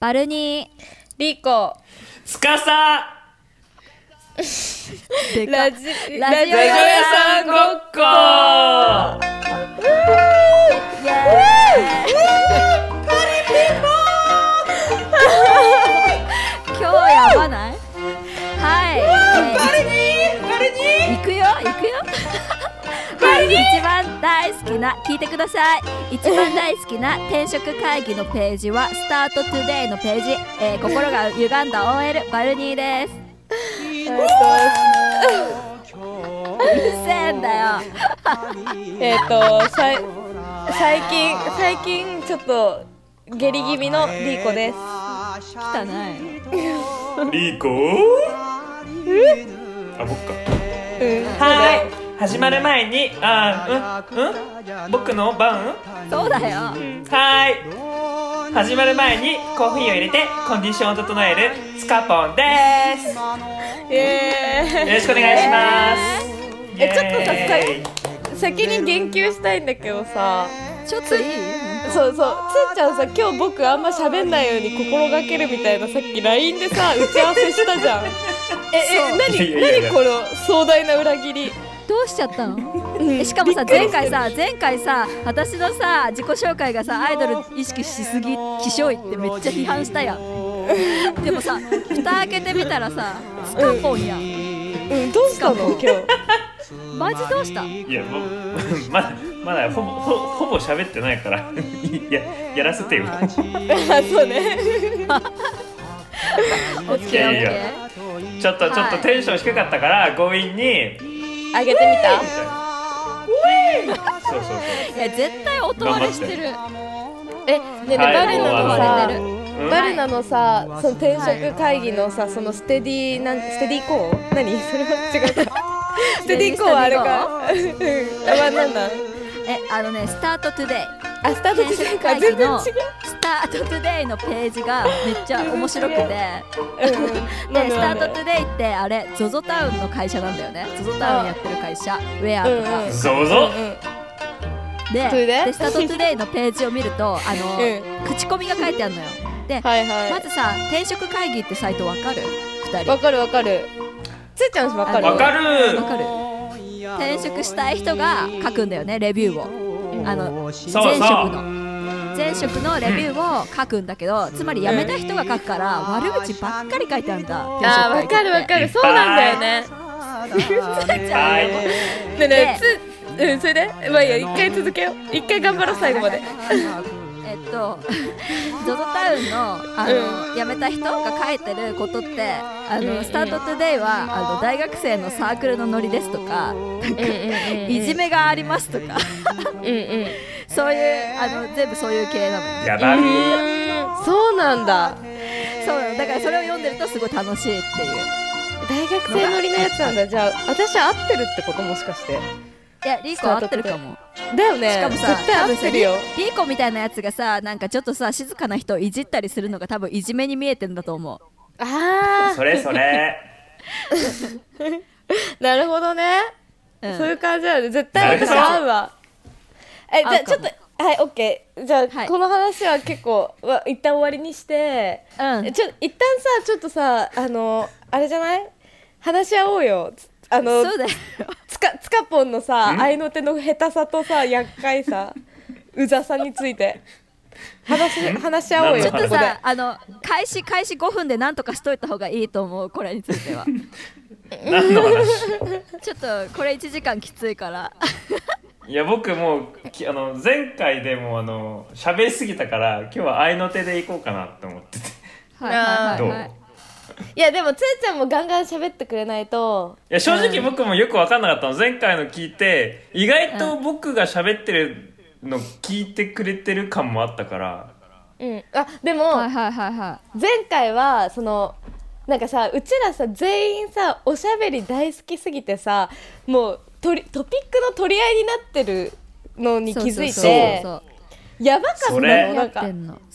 バルニリコ。つかさーでかラジラジオ屋さんごっこ。イエーイ。今日やばない？はい、えーバルニ行くよ行くよ。はい 一番大好きな聞いてください。一番大好きな転職会議のページはスタートトゥデイのページ、えー心が歪んだ OL バルニーです。うるせえんだよ。えっとさい最近最近ちょっと下痢気味のリコです。汚いリーコ？あ、僕か。うん。はい始まる前にあーうん？うん？僕の番そうだよ。はい。始まる前にコーヒーを入れてコンディションを整えるスカポンです。よろしくお願いします。えちょっとさ先に言及したいんだけどさ。ちょっと。いいそうそう。つーちゃんさ今日僕あんま喋んないように心がけるみたいなさっき LINE でさ打ち合わせしたじゃん。ええ何？何この壮大な裏切りどうしちゃったの？うん。えしかもさ前回さ前回さ私のさ自己紹介がさアイドル意識しすぎ気象いってめっちゃ批判したやん。でもさ蓋開けてみたらさスカポンやん。うん。どうしたの？今日。マジどうした？いやもう まだまだほぼほほぼ喋ってないから。い ややらせてよ。あそうね。オッケーオッケやちょっとちょっとテンション低かったから強引にあげてみた？そうそうそうー。いや絶対音割れしてる。えねえねえはいバルナのさうん。バルナのさその転職会議のさそのステディなんステディコー？何？それは違った ステディコーはあれか？うん。あまあなんだ。えあのねスタートトゥデイ。あスタート転職してるか会議の全然違う。スタートトゥデイのページがめっちゃ面白くて。うんでスタートトゥデイってあれ ZOZO タウンの会社なんだよね。ZOZO タウンやってる会社ウェアとか、うんうん。そうぞうんうん。でそれででスタートトゥデイのページを見ると あの、う口コミが書いてあるのよ。で、はいはい。まずさ転職会議ってサイトわかる？2人。わかるわかる。つーちゃんわかる？わかる。わかる。転職したい人が書くんだよねレビューを。あの前職そう。の前職のレビューを書くんだけど、つまり辞めた人が書くから悪口ばっかり書いてあるんだ。あーわかるわかる。そうなんだよね。はい。ねえね。えつうんそれで？まあいいや一回続けよう。一回頑張ろう最後まで。えっと ZOZO タウンのあの、辞めた人が書いてることってあの、うんスタートトゥデイはあの大学生のサークルのノリですとか、なんかいじめがありますとか。うんうん そういうあの全部そういう系なのよ。やばるうん。そうなんだ。そうだからそれを読んでるとすごい楽しいっていう。大学生乗りのやつなんだ。じゃあ私合ってるってこともしかして。いやリーコ合ってるかも。だよね。しかもさ絶対合ってるよ。リリーコみたいなやつがさなんかちょっとさ静かな人をいじったりするのが多分いじめに見えてんだと思う。あそれそれ。ー なるほどね、うん。そういう感じなんで絶対私合うわえじゃあちょっとはいオッケー。じゃあ、はい。この話は結構わ一旦終わりにして、うん。えちょ一旦さちょっとさあのあれじゃない？話し合おうよ。つあのそうだよ。つかつかぽんのさ合いの手の下手さとさ厄介さうざさについて。話し話し合おうよ。ちょっとさあの開始開始5分で何とかしといた方がいいと思うこれについては。何の話？ちょっとこれ1時間きついからいや僕もうきあの前回でもあの喋りすぎたから今日は合いの手でいこうかなって思ってて。はいはいどうはい。はいいやでもつーちゃんもガンガン喋ってくれないと。いや正直僕もよく分かんなかったの。前回の聞いて意外と僕が喋ってるの聞いてくれてる感もあったから。うん。あでも、はいはいはいは前回はそのなんかさうちらさ全員さおしゃべり大好きすぎてさもうトリトピックの取り合いになってるのいに気づいてやばかったのなんか。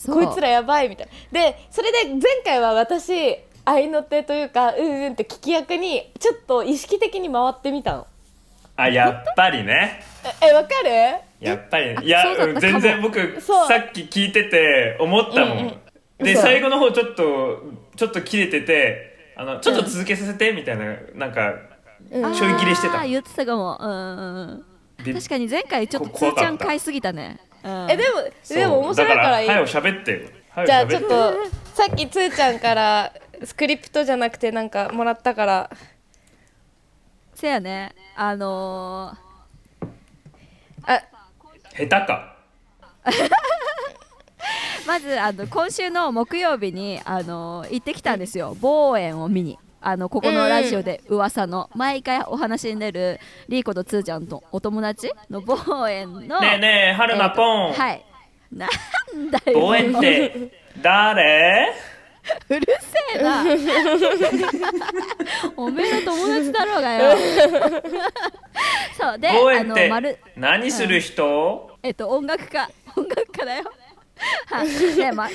こいつらやばいみたいな。でそれで前回は私合いの手というかうんうんって聞き役にちょっと意識的に回ってみたの。あやっぱりね。ええわかる？やっぱりね。あいや全然僕さっき聞いてて思ったもん、うんうん。で嘘最後の方ちょっとちょっと切れててあのちょっと続けさせてみたいななんかうん。ちょい切れしてた。言ってたかも。うんうんうん。び確かに前回ちょっとつーちゃん買いすぎたね、うん、えでもでも面白いからいい。喋ってじゃあ喋ちょっとさっきつーちゃんからスクリプトじゃなくてなんかもらったから。せやね。あのあ。下手か。ー まずあの今週の木曜日にあのー行ってきたんですよ。望遠を見にあのここのラジオで噂の毎回お話に出るリーコとつーちゃんとお友達の望遠のねえねえ春菜ポン、はい。なんだよ。望遠って誰？うるせえな。おめえの友達だろうがよ。そうであ望遠っての丸何する人、えっと音楽家。音楽家だよ。はい。で、ま、あの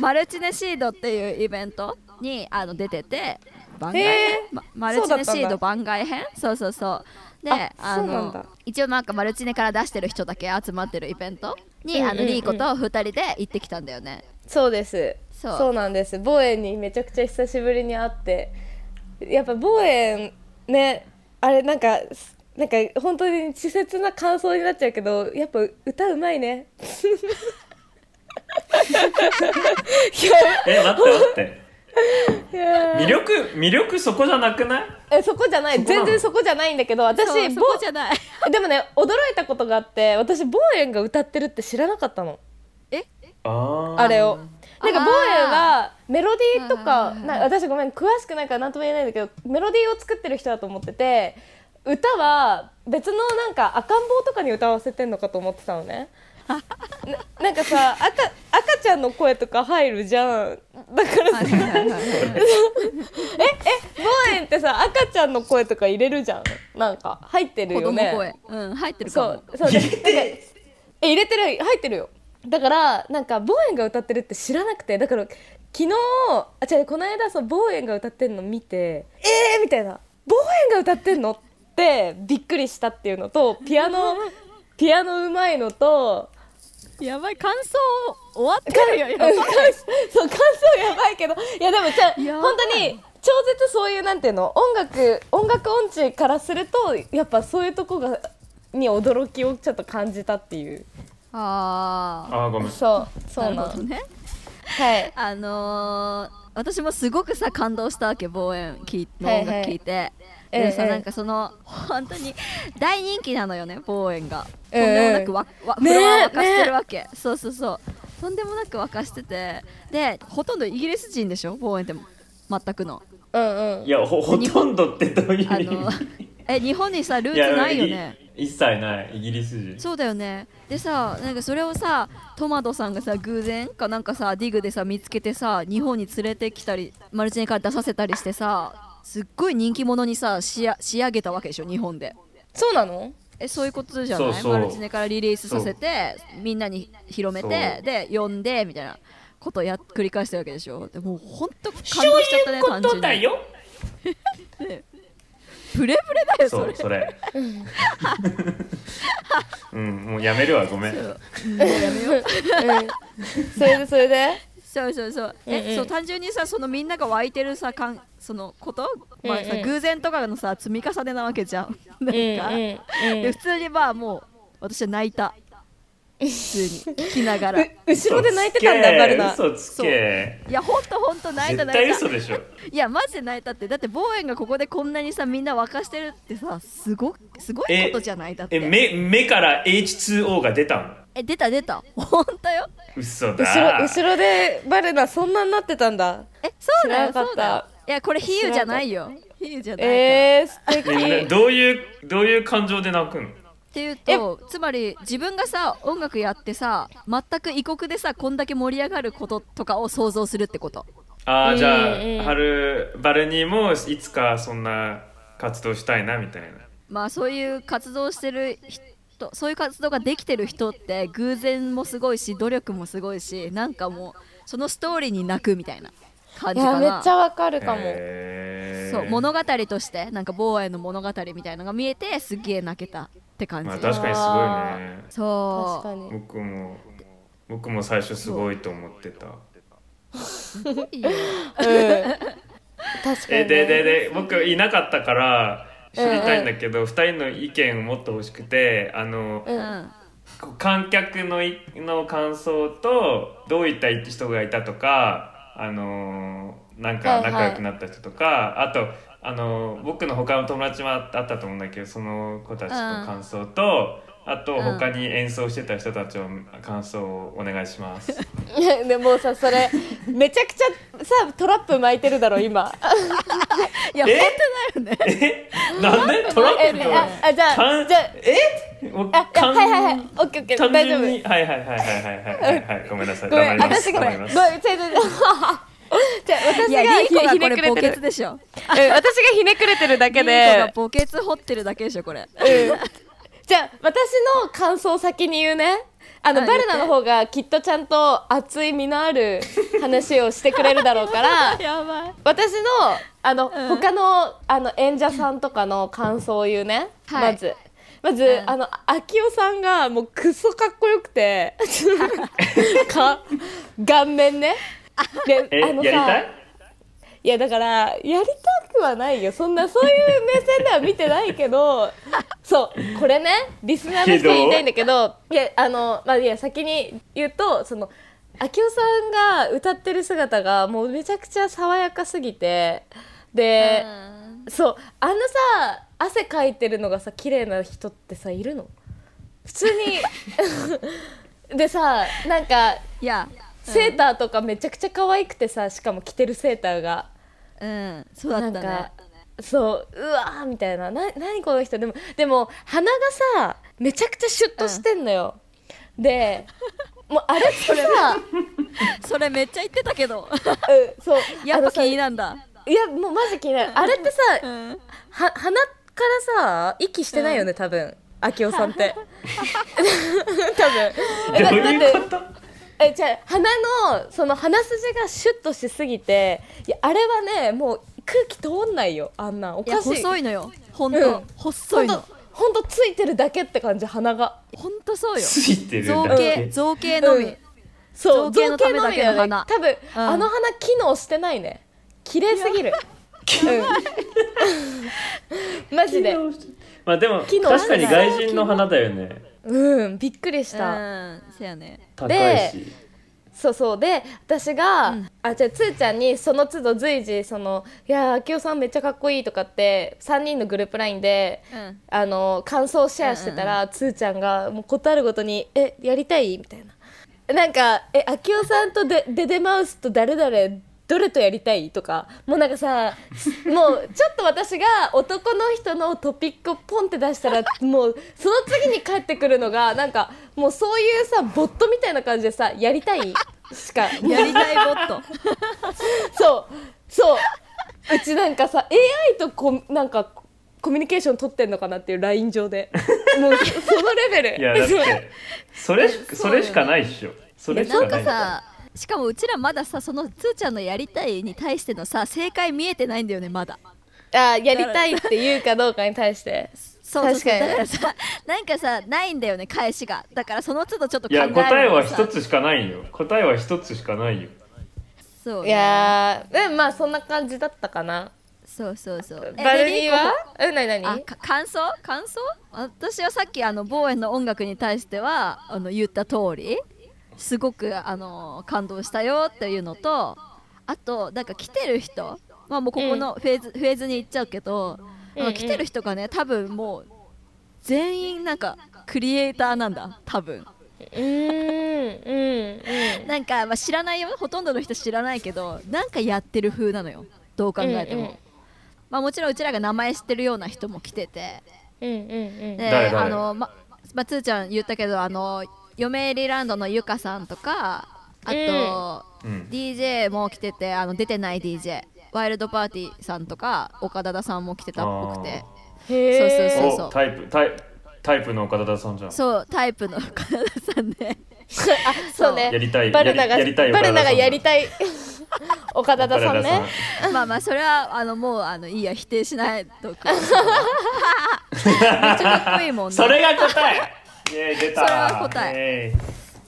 マルチネシードっていうイベントにあの出てて番外編？まマルチネシード番外編？そうそうそう。でああそうなんだ。の一応なんかマルチネから出してる人だけ集まってるイベントに、うんうんうん。あのリーコと2人で行ってきたんだよね。そうです。そう。そうなんです。望遠にめちゃくちゃ久しぶりに会って。やっぱ望遠ねあれなんかなんか本当に稚拙な感想になっちゃうけどやっぱ歌うまいね。え待って待って魅力魅力そこじゃなくない？えそこじゃない。全然そこじゃないんだけど私そうそぼこじゃない。でもね驚いたことがあって私望遠が歌ってるって知らなかったの。あー。あれを。なんかあー。ボーエンがメロディーとかな私ごめん詳しくないから何とも言えないんだけどメロディーを作ってる人だと思ってて歌は別のなんか赤ん坊とかに歌わせてんのかと思ってたのね。な なんかさ赤赤ちゃんの声とか入るじゃん。だからさ。はいはいはいはい。ボーエンってさ赤ちゃんの声とか入れるじゃん。なんか入ってる子供よね声。うん入ってるかそもうそう。でなんかえ入れてる入ってるよ。だからなんかボーエンが歌ってるって知らなくて。だから昨日あ違うこの間そうボーエンが歌ってんの見てえーみたいな。ボーエンが歌ってんのってびっくりしたっていうのとピアノピアノうまいのとやばい感想終わってる。よやばい そう感想やばいけど。いやでもじゃ本当に超絶そういうなんていうの？音楽音楽音痴からするとやっぱそういうとこがに驚きをちょっと感じたっていう。ああーごめん。そうあそうなの。ね。はい。あのー、私もすごくさ感動したわけ望遠聞いのはいはい。音楽聞いて、えでさ、えなんかその本当に大人気なのよね望遠が、ええ。とんでもなくわ、わフロア沸かしてるわけ、そうそうそう。とんでもなく沸かしてて。でほとんどイギリス人でしょ？望遠って全くの。うんうん。いやほほとんどってどういう意味？え日本にさルーツないよね。い一切ない。イギリス人。そうだよね。でさなんかそれをさトマトさんがさ偶然かなんかさディグでさ見つけてさ日本に連れてきたりマルチネから出させたりしてさすっごい人気者にさ仕上仕上げたわけでしょ日本で。そうなの？えそういうことじゃない？そうそう。マルチネからリリースさせてみんなに広めてで呼んでみたいなことをや繰り返してるわけでしょ。でもうほんと感動しちゃったね単純に。よプレプレだよそれ。そうそれ。うん。もうやめるわごめん。う。んもうやめよう。うん。それでそれで？そうそうそう。え、うんうん。そう単純にさそのみんなが湧いてるさかんそのこと、まあさ偶然とかのさ積み重ねなわけじゃん。なんか、普通にまあもう私は泣いた。普通に聞きながら。後ろで泣いてたんだバルナ。嘘つけ。やほんとほんと泣いた絶対泣いた。嘘でしょ。いやマジで泣いたって。だって望遠がここでこんなにさみんな沸かしてるってさすごすごいことじゃない？だって。え目目から H2O が出たの？え出た出た。ほんとよ。嘘だ。後ろ後ろでバルナそんなになってたんだ。えそうだよそうだよ。いやこれ比喩じゃないよ。比喩じゃないえー、素敵。どういうどういう感情で泣くのっていうとつまり自分がさ音楽やってさ全く異国でさこんだけ盛り上がることとかを想像するってこと。ああじゃあ、春バルニーもいつかそんな活動したいなみたいな。まあそういう活動してる人そういう活動ができてる人って偶然もすごいし努力もすごいしなんかもうそのストーリーに泣くみたいな感いやじかな。めっちゃわかるかも、へー。そう物語としてなんかボーエの物語みたいなのが見えてすっげえ泣けたって感じ、まあ確かにすごいね。そう。確かに。僕も僕も最初すごいと思ってた。いいよ。うん。確かに、ね、えででで僕いなかったから知りたいんだけど、二人の意見をもっと欲しくてあの、うんうん観客のいの感想とどういった人がいたとかあのーなんかはいはい。仲良くなった人とか、あとあのー僕の他の友達もあったと思うんだけどその子たちの感想と、あとうん他に演奏してた人たちの感想をお願いします。い やでもさそれめちゃくちゃさトラップ巻いてるだろ今。いやえ？本当だよね。え？なんで？トラえップああじゃあじゃああいやかんはいはいはい。オッケーオッケー単大丈夫。純にはいはいはいはいはいはい。はいごめんなさい。ごめん。黙ります。私がごめん。黙ります。違う違う。じゃあ私いやがひねくれてる。穴でしょうん私がひねくれてるだけリーコがで墓穴掘ってるだけでしょこれ。うんじゃあ私の感想を先に言うね。あのあバルナの方がきっとちゃんと熱い身のある話をしてくれるだろうから やばい。私のあの、うん。他のあの演者さんとかの感想を言うね、はい。まず。まず、うん。あの秋代さんがもうクソかっこよくて。か顔面ね。でえやりたいいやだからやりたくはないよ。そんなそういう目線では見てないけどそうこれねリスナーの人に言いたいんだけどいやあのまあいや先に言うとその明夫さんが歌ってる姿がもうめちゃくちゃ爽やかすぎてで、そうあのさ汗かいてるのがさ綺麗な人ってさいるの？普通に。でさなんかいや。セーターとかめちゃくちゃ可愛くてさしかも着てるセーターが。うんそうだったね。なんかそううわーみたいな。な何この人でもでも鼻がさめちゃくちゃシュッとしてんのよ、でもうあれってさ、それめっちゃ言ってたけど。うん、そう。やっぱ気になんだ。いやもうマジ気になる。あれってさ、うん。は鼻からさ息してないよね多分。明夫さんって。多分。えだどうだっていうこと？えじゃあ鼻のその鼻筋がシュッとしすぎていやあれはねもう空気通んないよあんなんおかしい。細いのよ。ほん。とうん細いの。ほんとほんとついてるだけって感じ鼻が。ほんとそうよ。ついてる造だけ。形造形のみ、うんそう造形のためだけの造形のみだよね。多分、うん。あの花機能してないね。綺麗すぎる。うん。マジで。まあでも確かに外人の花だよねうんびっくりしうた、んせやね。高いし。そうそう。で私が、うん。あじゃあつーちゃんにその都度随時その「いやー明夫さんめっちゃかっこいい」とかって3人のグループ LINE でうん。あの感想をシェアしてたら、つーちゃんがもうことあるごとに「えやりたい?」みたいな。なんか「え明夫さんとデデデマウスと誰々どれとやりたい?」とか。もうなんかさもうちょっと私が男の人のトピックをポンって出したらもうその次に返ってくるのがなんかもうそういうさボットみたいな感じでさ「やりたい?」しか。やりたいボット。そう。そう。うちなんかさ AI とこなんかコミュニケーション取ってんのかなっていう LINE 上で。もうそのレベル。いやだって それしそれしかないっしょ。それしかないかさしかもうちらまださそのつーちゃんのやりたいに対してのさ正解見えてないんだよねまだ。あやりたいって言うかどうかに対して。そうそうそう。確かにね。だからさ なんかさないんだよね返しが。だからその都度ちょっといや考えるの答えはさ一つしかないよ。答えは一つしかないよ。そうね。いやーでもまあそんな感じだったかな。そうそうそう。えバルニーは？う？ん何何？感想？感想？私はさっきあのボーエンの音楽に対してはあの言った通りすごくあの感動したよっていうのとあとなんか来てる人まあもうここのフェーズ、フェーズに行っちゃうけど、うんなん。か来てる人がね多分もう全員なんかクリエイターなんだ多分。うーんうんうん。なんか、まあ、知らないよほとんどの人知らないけどなんかやってる風なのよどう考えても、うんうん。まあ、もちろんうちらが名前知ってるような人も来てて。うんうんうん。で誰誰？あのままあつーちゃん言ったけどあの嫁リランドのゆかさんとかあと、うん。DJ も来ててあの出てない DJ ワイルドパーティーさんとか岡田さんも来てたっぽくて。へえそうそうそうおタイプタイタイプの岡田さんじゃん。そうタイプの岡田さんで。あそうね。やりたいバルナがやりたいバルナがやりたい。岡田さんね。まあまあそれはあのもうあのいいや否定しないとく。めっちゃかっこいいもんね。それが答えイエーイ出た。それは答え。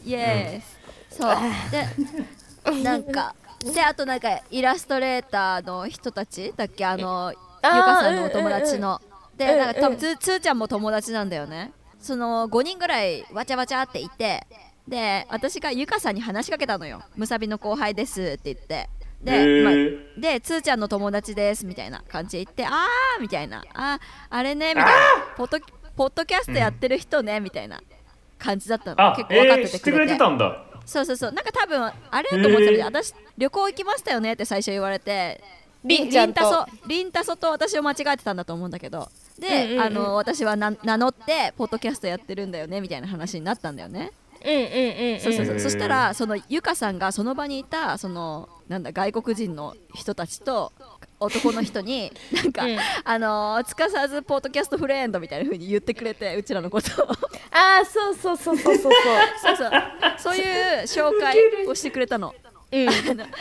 イエーイ。そう。でなんかであとなんかイラストレーターの人たちだっけ？あのゆかさんのお友達の、でなんか多うんうん分つつーちゃんも友達なんだよね。その5人ぐらいわちゃわちゃっていてで私がゆかさんに話しかけたのよ。むさびの後輩ですって言って。で、へー。まあ、でつーちゃんの友達ですみたいな感じで言ってあーみたいな。ああれねみたいな。ポッドポッドキャストやってる人ね、みたいな感じだったの。あ結構分かっえー、ててくれて,、知ってくれてたんだ。そうそうそう。なんか多分あれだと思ってたけど、私旅行行きましたよねって最初言われて。りんちゃんと。リンタソリンタソと私を間違えてたんだと思うんだけど。で、うんうんうん。あの私はな名乗ってポッドキャストやってるんだよねみたいな話になったんだよね、うんうんうんうん。そうそうそう。そしたらそのゆかさんがその場にいたそのなんだ外国人の人たちと男の人になんか、うん、あのー、つかさずポッドキャストフレンドみたいなふうに言ってくれて うちらのことを。ああそうそうそうそうそうそう。そうそう。そういう紹介をしてくれたの。うん、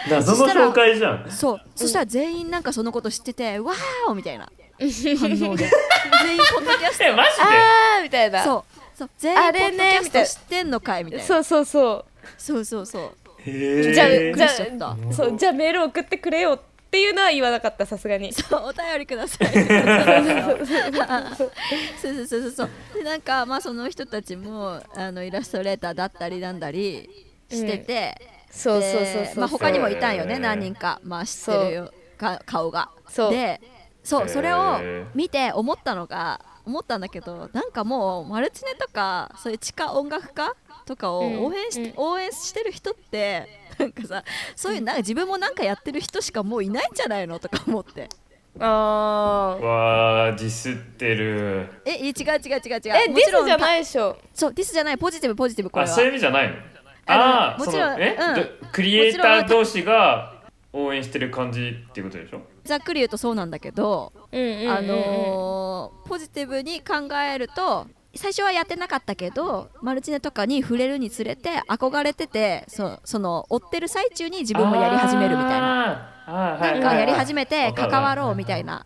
謎の紹介じゃん。そう、そしたら全員なんかそのこと知ってて「わーお!」みたいな。反応で。全員ポッドキャスト。マジで？あーみたいな。そう。そう。全員ポッドキャスト知ってんのかいみたいな。そうそうそう。そうそうそう。じゃじゃそうじゃあメール送ってくれよっていうのは言わなかったさすがに。そうお便りください。そうそうそうそうでなんかまあその人たちもあのイラストレーターだったりなんだりしてて、そうそうそうでそう。まあ他にもいたんよね何人かまあ知ってるよか顔が。そう。でそうそれを見て思ったのが思ったんだけどなんかもうマルチネとかそういう地下音楽家とかをうん。応援し,、うん。応援してる人ってなんかさそういうなんか自分もなんかやってる人しかもういないんじゃないのとか思って。あー。わーディスってる。えい違う違う違う違う。えディスじゃいないでしょ。そうディスじゃないポジティブポジティブこれは。あそういう意味じゃないの？ああもちろんえ、うん。どクリエイター同士が応援してる感じっていうことでしょ？ざっくり言うとそうなんだけど、うんうんうんうん。あのーポジティブに考えると最初はやってなかったけどマルチネとかに触れるにつれて憧れててそその追ってる最中に自分もやり始めるみたいな。ななんかやり始めて関わろうみたいな。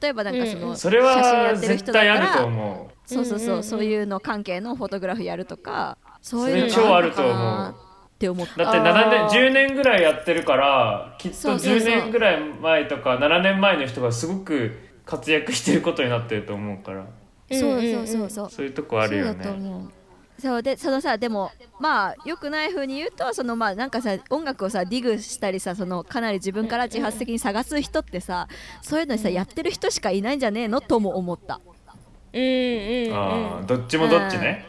例えばなんかその写真やってる人だったらそう。そうそう、そういうの関係のフォトグラフやるとかそういうのがあるのかあると思う。なって思った。だって7あ年ー10年ぐらいやってるからきっとそうそうそう。10年ぐらい前とか7年前の人がすごく活躍してることになってると思うからそうそうそうそう。そういうとこあるよね。思う。そうでそのさでもまあよくない風に言うとそのまあなんかさ音楽をさディグしたりさそのかなり自分から自発的に探す人ってさそういうのにさやってる人しかいないんじゃねえのとも思った。うんうん。うんああどっちもどっちね。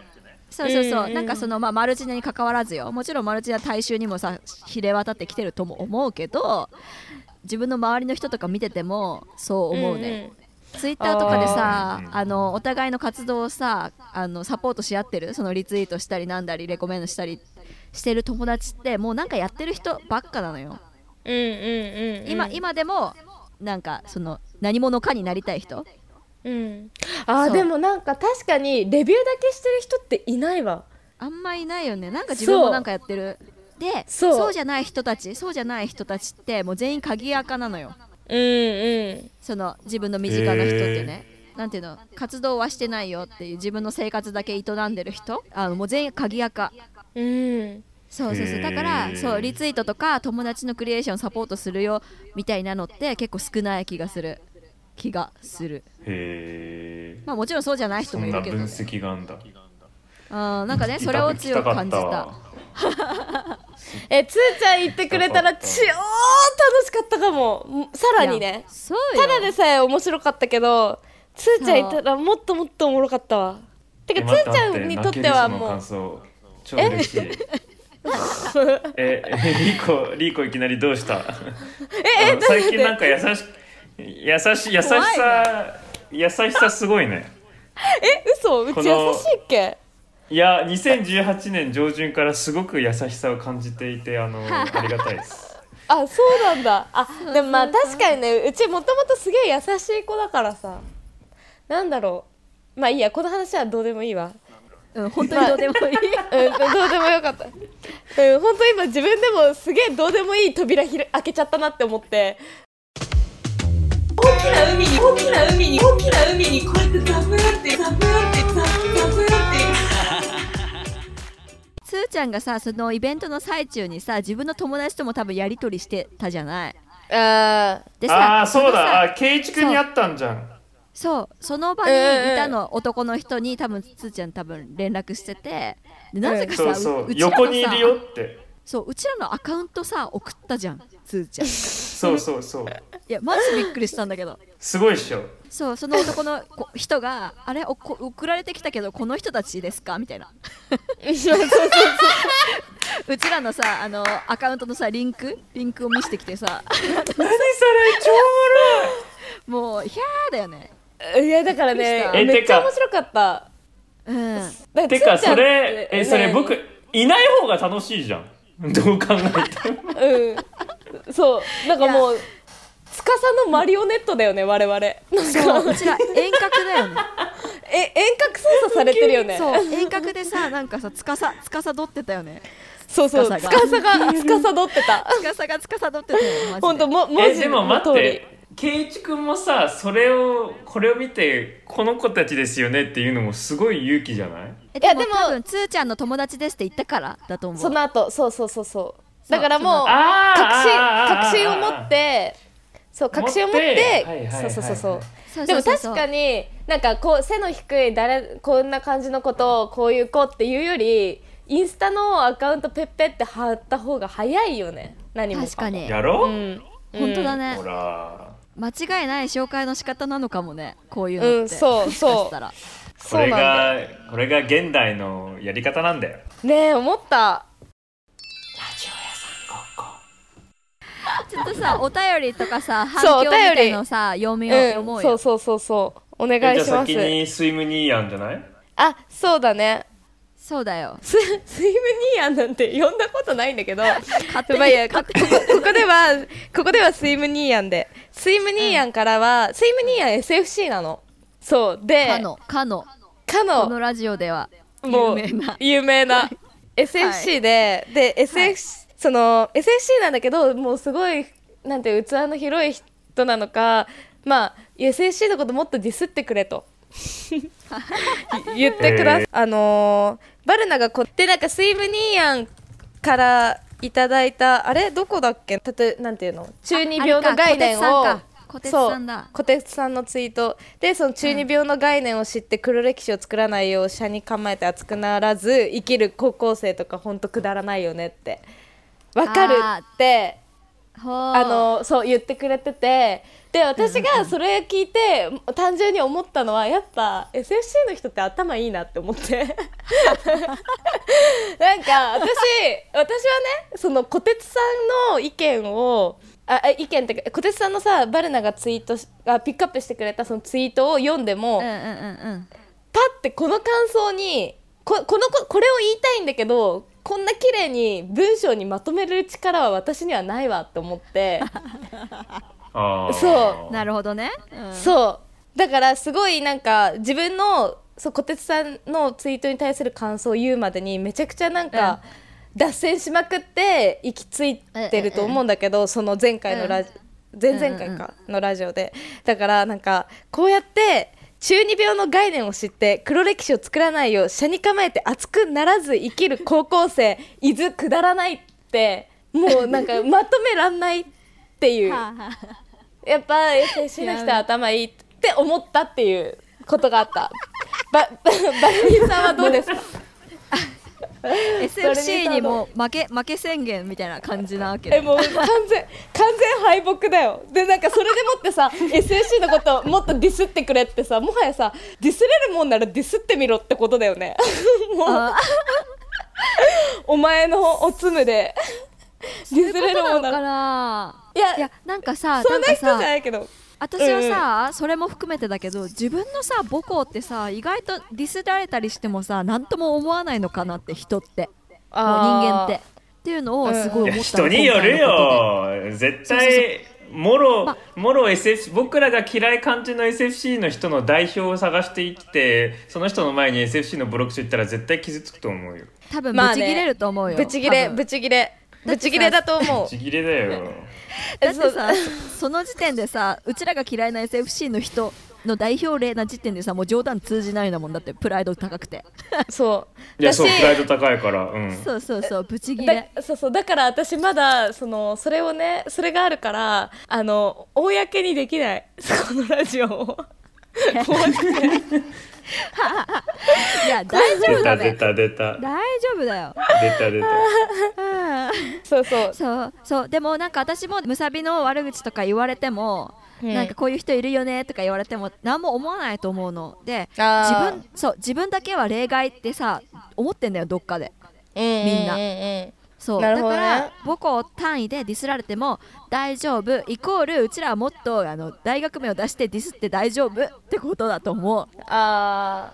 そうそうそう、うんう。んなんかそのまあマルチネに関わらずよ。もちろんマルチネは大衆にもさ比例渡ってきてるとも思うけど自分の周りの人とか見ててもそう思うね、ツイッターとかでさあのお互いの活動をさあのサポートし合ってる？そのリツイートしたりなんだりレコメンドしたりしてる友達ってもうなんかやってる人ばっかなのよ、うんうんうんうん。今今でもなんかその何者かになりたい人？うん。あでもなんか確かにレビューだけしてる人っていないわ。あんまいないよね。なんか自分もなんかやってる。でそう。そうじゃない人たちそうじゃない人たちってもう全員鍵垢なのようんうん。その自分の身近な人ってね、なんていうの？活動はしてないよっていう自分の生活だけ営んでる人？あのもう全員鍵垢。うん。そうそうそう。だからそうリツイートとか友達のクリエーションサポートするよみたいなのって結構少ない気がする。気がする。へえまあもちろんそうじゃない人そんな分もいるけどね。析があんだ。うんなんかねそれを強く感じた えつーちゃん言ってくれたら超楽しかったかも。さらにね。そうよ。ただでさえ面白かったけどつーちゃん言ったらもっともっとおもろかったわ。てかつーちゃんにとってはもう。う超嬉しい。えリーコリーコいきなりどうした？え最近なんか優し優しい優しさ優しさすごいね。え嘘？うち優しいっけ？いや2018年上旬からすごく優しさを感じていてあの ありがたいです。あそうなんだ。あでもまあ確かにねうちもともとすげえ優しい子だからさ。なんだろう。まあいいやこの話はどうでもいいわ。うん本当にどうでもいい。うんどうでもよかった。うん本当今自分でもすげえどうでもいい扉開けちゃったなって思って。大きな海に大きな海に大きな海にこうやってザブーってザブーってザザブーってつつーちゃんがさそのイベントの最中にさ自分の友達とも多分やり取りしてたじゃない。あでああそうだ。あ圭一君に会ったんじゃん。そう。その場にいたの、男の人に多分つーちゃん多分連絡してて。でなぜかさ、そうそううちらのさ横にいるよって。そううちらのアカウントさ送ったじゃんつーちゃん。いそうそうそう。やマジびっくりしたんだけど。すごいっしょ。そうその男の子人があれおこ送られてきたけどこの人たちですか？みたいな。うちらのさあのアカウントのさリンク？リンクを見せてきてさ。何それ超もうヒャーだよね。あいやだからねえめっちゃてか面白かった。うん。だからてかそれえそれね僕いない方が楽しいじゃん。どう考えても。うんそうなんかもう司のマリオネットだよね我々。なんかそう。うちら遠隔だよね。え遠隔操作されてるよね。そう遠隔でさなんかさつかさつかさどってたよね。そうそう司が。司が司どってた。つかさがつかさどってたよ本当も文字えでも待っの通り。て圭一君もさそれをこれを見てこの子たちですよねっていうのもすごい勇気じゃない？えでもいやでも多分つーちゃんの友達ですって言ったからだと思う。その後そうそうそうそうだからもう確信確信を持ってそう確信を持ってそうそうそうそう。そうでもそうそう。確かになんかこう背の低い誰こんな感じのことをこういう子っていうよりインスタのアカウントペッペって貼った方が早いよね。何もも。確かに。やろ？う、うん。本当だね。ほら。間違いない紹介の仕方なのかもねこういううんのって。そうもしかしたら。こそう。なんだれがこれが現代のやり方なんだよ。ねえ思った ちょっとさお便りとかさ反響みお便りたいのさ読みよう、うん読もうよ。そうそうそうそう。お願いします。先にスイムニーヤンじゃない？あそうだね。そうだよ。ススイムニーヤンなんて呼んだことないんだけど。勝手にまあいいやここここではここではスイムニーヤンで。スイムニーヤンからは、スイムニーヤン SFC なの。そうでかのかの。かこののラジオではもう有名な。有名な SFC で、で SFC、その SFC なんだけどもうすごいなんて器の広い人なのかまあ SFC のこともっとディスってくれと。言ってくだ、えあのーバルナがこでなんかスイムニーヤンからいただいたあれどこだっけ？たとなんていうの？中二病の概念を。小鉄さんだ。小鉄さんのツイート。でその中二病の概念を知って黒歴史を作らないよう車に構えて熱くならず生きる高校生とかほんとくだらないよねってわかるってあのそう言ってくれてて。で私がそれ聞いて単純に思ったのはやっぱ SFC の人って頭いいなって思って。なんか私私はねその小鉄さんの意見をああ意見ってか小鉄さんのさバルナがツイートしあピックアップしてくれたそのツイートを読んでも、うんうんうんうん。パッてこの感想にここのここれを言いたいんだけどこんな綺麗に文章にまとめる力は私にはないわって思って。そう。なるほどね、うん、そう。だからすごいなんか自分のそう小鉄さんのツイートに対する感想を言うまでにめちゃくちゃなんか、脱線しまくって行き着いてると思うんだけど、その前回のラジ、前々回かのラジオで。だからなんかこうやって中二病の概念を知って黒歴史を作らないよう車に構えて熱くならず生きる高校生伊豆くだらないってもうなんかまとめらんないっていう。やっぱ SFC の人は頭いいって思ったっていうことがあった。ば、ばバルミンさんはどうですか？SFC にも負け負け宣言みたいな感じなわけえ、もう完全、完全敗北だよ。で、なんかそれでもってさ、SFC のことをもっとディスってくれってさ、もはやさ、ディスれるもんならディスってみろってことだよね。もう、あお前のおつむで。ディスれるもんなら。ないや、いやなんかさそんな人じゃないけど。私はさ、それも含めてだけど自分のさ母校ってさ意外とディスられたりしてもさ何とも思わないのかなって人って。もう人間って。っていうのをすごい思ったの人によるよ。絶対もろ、まもろ SFC 僕らが嫌い感じの SFC の人の代表を探して生きてその人の前に SFC のブロック言ったら絶対傷つくと思うよ。多分まあね。ブチギレると思うよ、ブチギレ、ブチギレ。だってさブチギレだと思う。ちぎれだよ。だってそう。さ その時点でさうちらが嫌いな SFC の人の代表例な時点でさもう冗談通じないんだもんだってプライド高くて。そう。いやそうプライド高いからうん。そうそうそうブチギレだそうそうだから私まだそのそれをねそれがあるからあの公にできない。このラジオを いや大丈夫出た出た出た。大丈夫だよ。出た出た。そうそう。そうそう。でもなんか私もむさびの悪口とか言われても、うん。なんかこういう人いるよねとか言われても何も思わないと思うの。で自分そう自分だけは例外ってさ思ってんだよどっかで。みんなうんうんうんそう、なるほどね。だから母校単位でディスられても大丈夫。イコールうちらはもっとあの大学名を出してディスって大丈夫ってことだと思う。あ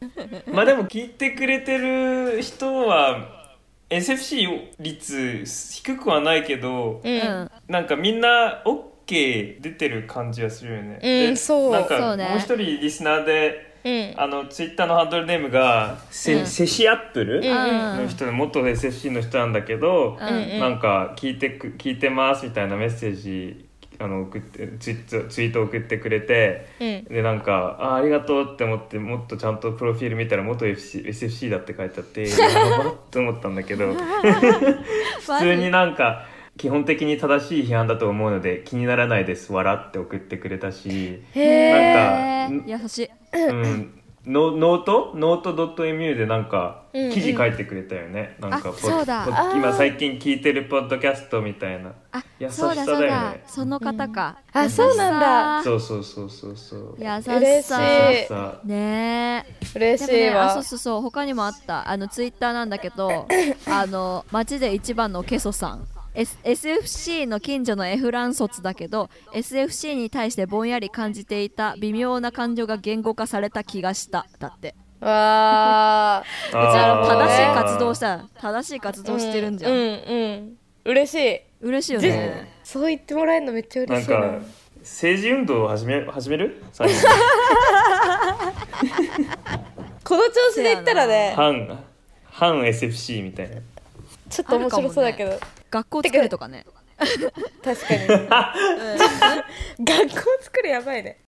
まあでも聞いてくれてる人は SFC 率低くはないけど、ーううん。んなんかみんな OK 出てる感じはするよね。うんでそう。なんかもう一人リスナーでうんあのツイッターのハンドルネームがセ,、うん。セシアップルうんの人で元 SFC の人なんだけど、なんか聞いてく聞いてますみたいなメッセージあの送ってツイートツイート送ってくれて。うん。でなんかあありがとうって思ってもっとちゃんとプロフィール見たら元 FC SFC だって書いてあって やばって思ったんだけど 普通になんか基本的に正しい批判だと思うので気にならないです笑って送ってくれたし、なんか優しいうん、ノノート？ノート .mu でなんかうんうん。記事書いてくれたよね、なんかあポそうだ。ポあー。今最近聞いてるポッドキャストみたいな。あ優しそうだそうさだ。よだねその方か、あ優しさそうなんだ。そうそうそうそうそう。優し嬉しさいさ。ね。え嬉しいでもね、あわそうそうそう。他にもあった。あのツイッターなんだけど あの街で一番のケソさん、S、SFC の近所のエフラン卒だけど SFC に対してぼんやり感じていた微妙な感情が言語化された気がした。だって。わ あうちらあー正しい活動した正しい活動してるんじゃん、うんうん。嬉しい。嬉しいよぜねそう言ってもらえるのめっちゃ嬉しいな。か政治運動を始め始める？この調子で言ったらね。反反 SFC みたいなちょっと面白そうだけど、学校作るとかね。確かに。学校作るやばいね。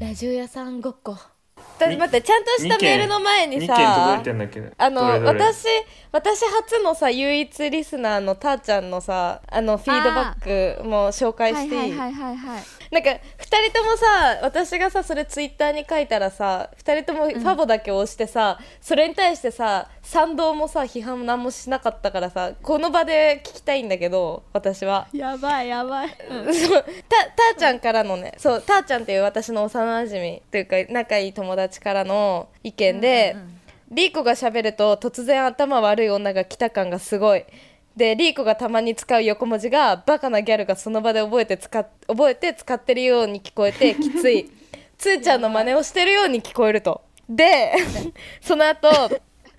ラジオ屋さんごっこ。待ってちゃんとしたメールの前に2件届いさあの私私初のさ唯一リスナーのたーちゃんのさあのフィードバックも紹介はいしていい、はいはいはいはいなんか2人ともさ私がさそれツイッターに書いたらさ2人ともファボだけ押してさ、それに対してさ賛同もさ批判も何もしなかったからさこの場で聞きたいんだけど私は。やばいやばい、そうたたーちゃんからのねそうたーちゃんっていう私の幼馴染というか仲いい友達からの意見で、リーコが喋ると突然頭悪い女が来た感がすごいでリーコがたまに使う横文字がバカなギャルがその場で覚えて使っ覚えて使ってるように聞こえてきつい。つーちゃんの真似をしてるように聞こえると。で その後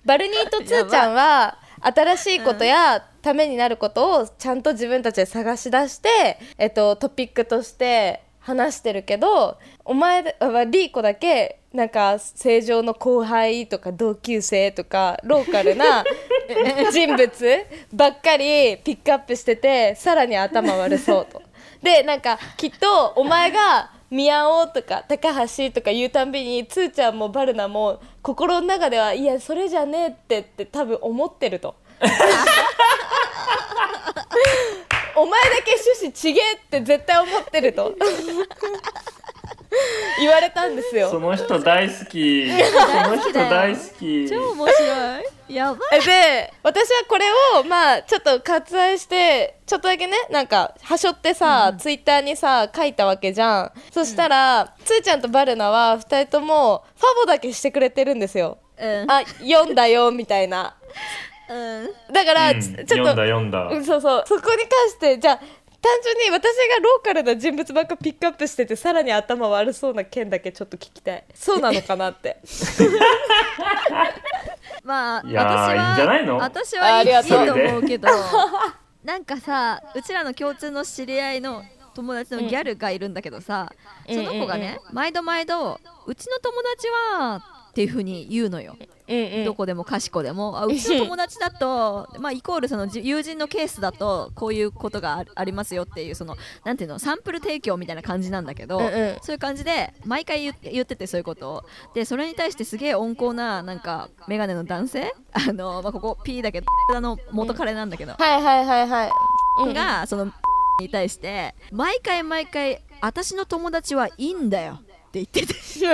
バルニーとつーちゃんは新しいことやためになることをちゃんと自分たちで探し出して、えっと、トピックとして話してるけどお前はリーコだけなんか正常の後輩とか同級生とかローカルな 人物ばっかりピックアップしててさらに頭悪そうと。でなんかきっとお前が宮尾とか高橋とか言うたんびにつーちゃんもバルナも心の中ではいやそれじゃねえってって多分思ってると。お前だけ趣旨ちげえって絶対思ってると 言われたんですよ。その人大好き。その人大好き。超面白い。やばい。えで私はこれをまあちょっと割愛してちょっとだけねなんかはしょってさ、ツイッターにさ書いたわけじゃん。そしたら、つーちゃんとバルナは2人ともファボだけしてくれてるんですよ。うん。あ読んだよみたいな。うん。だから、うん。ちちょっと読んだ読んだ。うんそうそう。そこに関してじゃあ単純に私がローカルな人物ばっかピックアップしててさらに頭悪そうな件だけちょっと聞きたい。そうなのかなって。まあいやー私はいいんじゃないの？私はいいいいありがとう。と思うけど なんかさうちらの共通の知り合いの友達のギャルがいるんだけどさ、うん。その子がね、毎度毎度うちの友達はっていうふうに言うのよ、うんうんどこでもかしこでも。あうちの友達だとまあイコールそのじ友人のケースだとこういうことがあありますよっていうそのなんていうのサンプル提供みたいな感じなんだけど、うんうん。そういう感じで毎回言って言っててそういうことを。でそれに対してすげえ温厚ななんかメガネの男性あの、まあ、ここ P だけどあの元彼なんだけど、はいはいはいはい、うん。がそのに対して毎回毎回私の友達はいいんだよって言ってて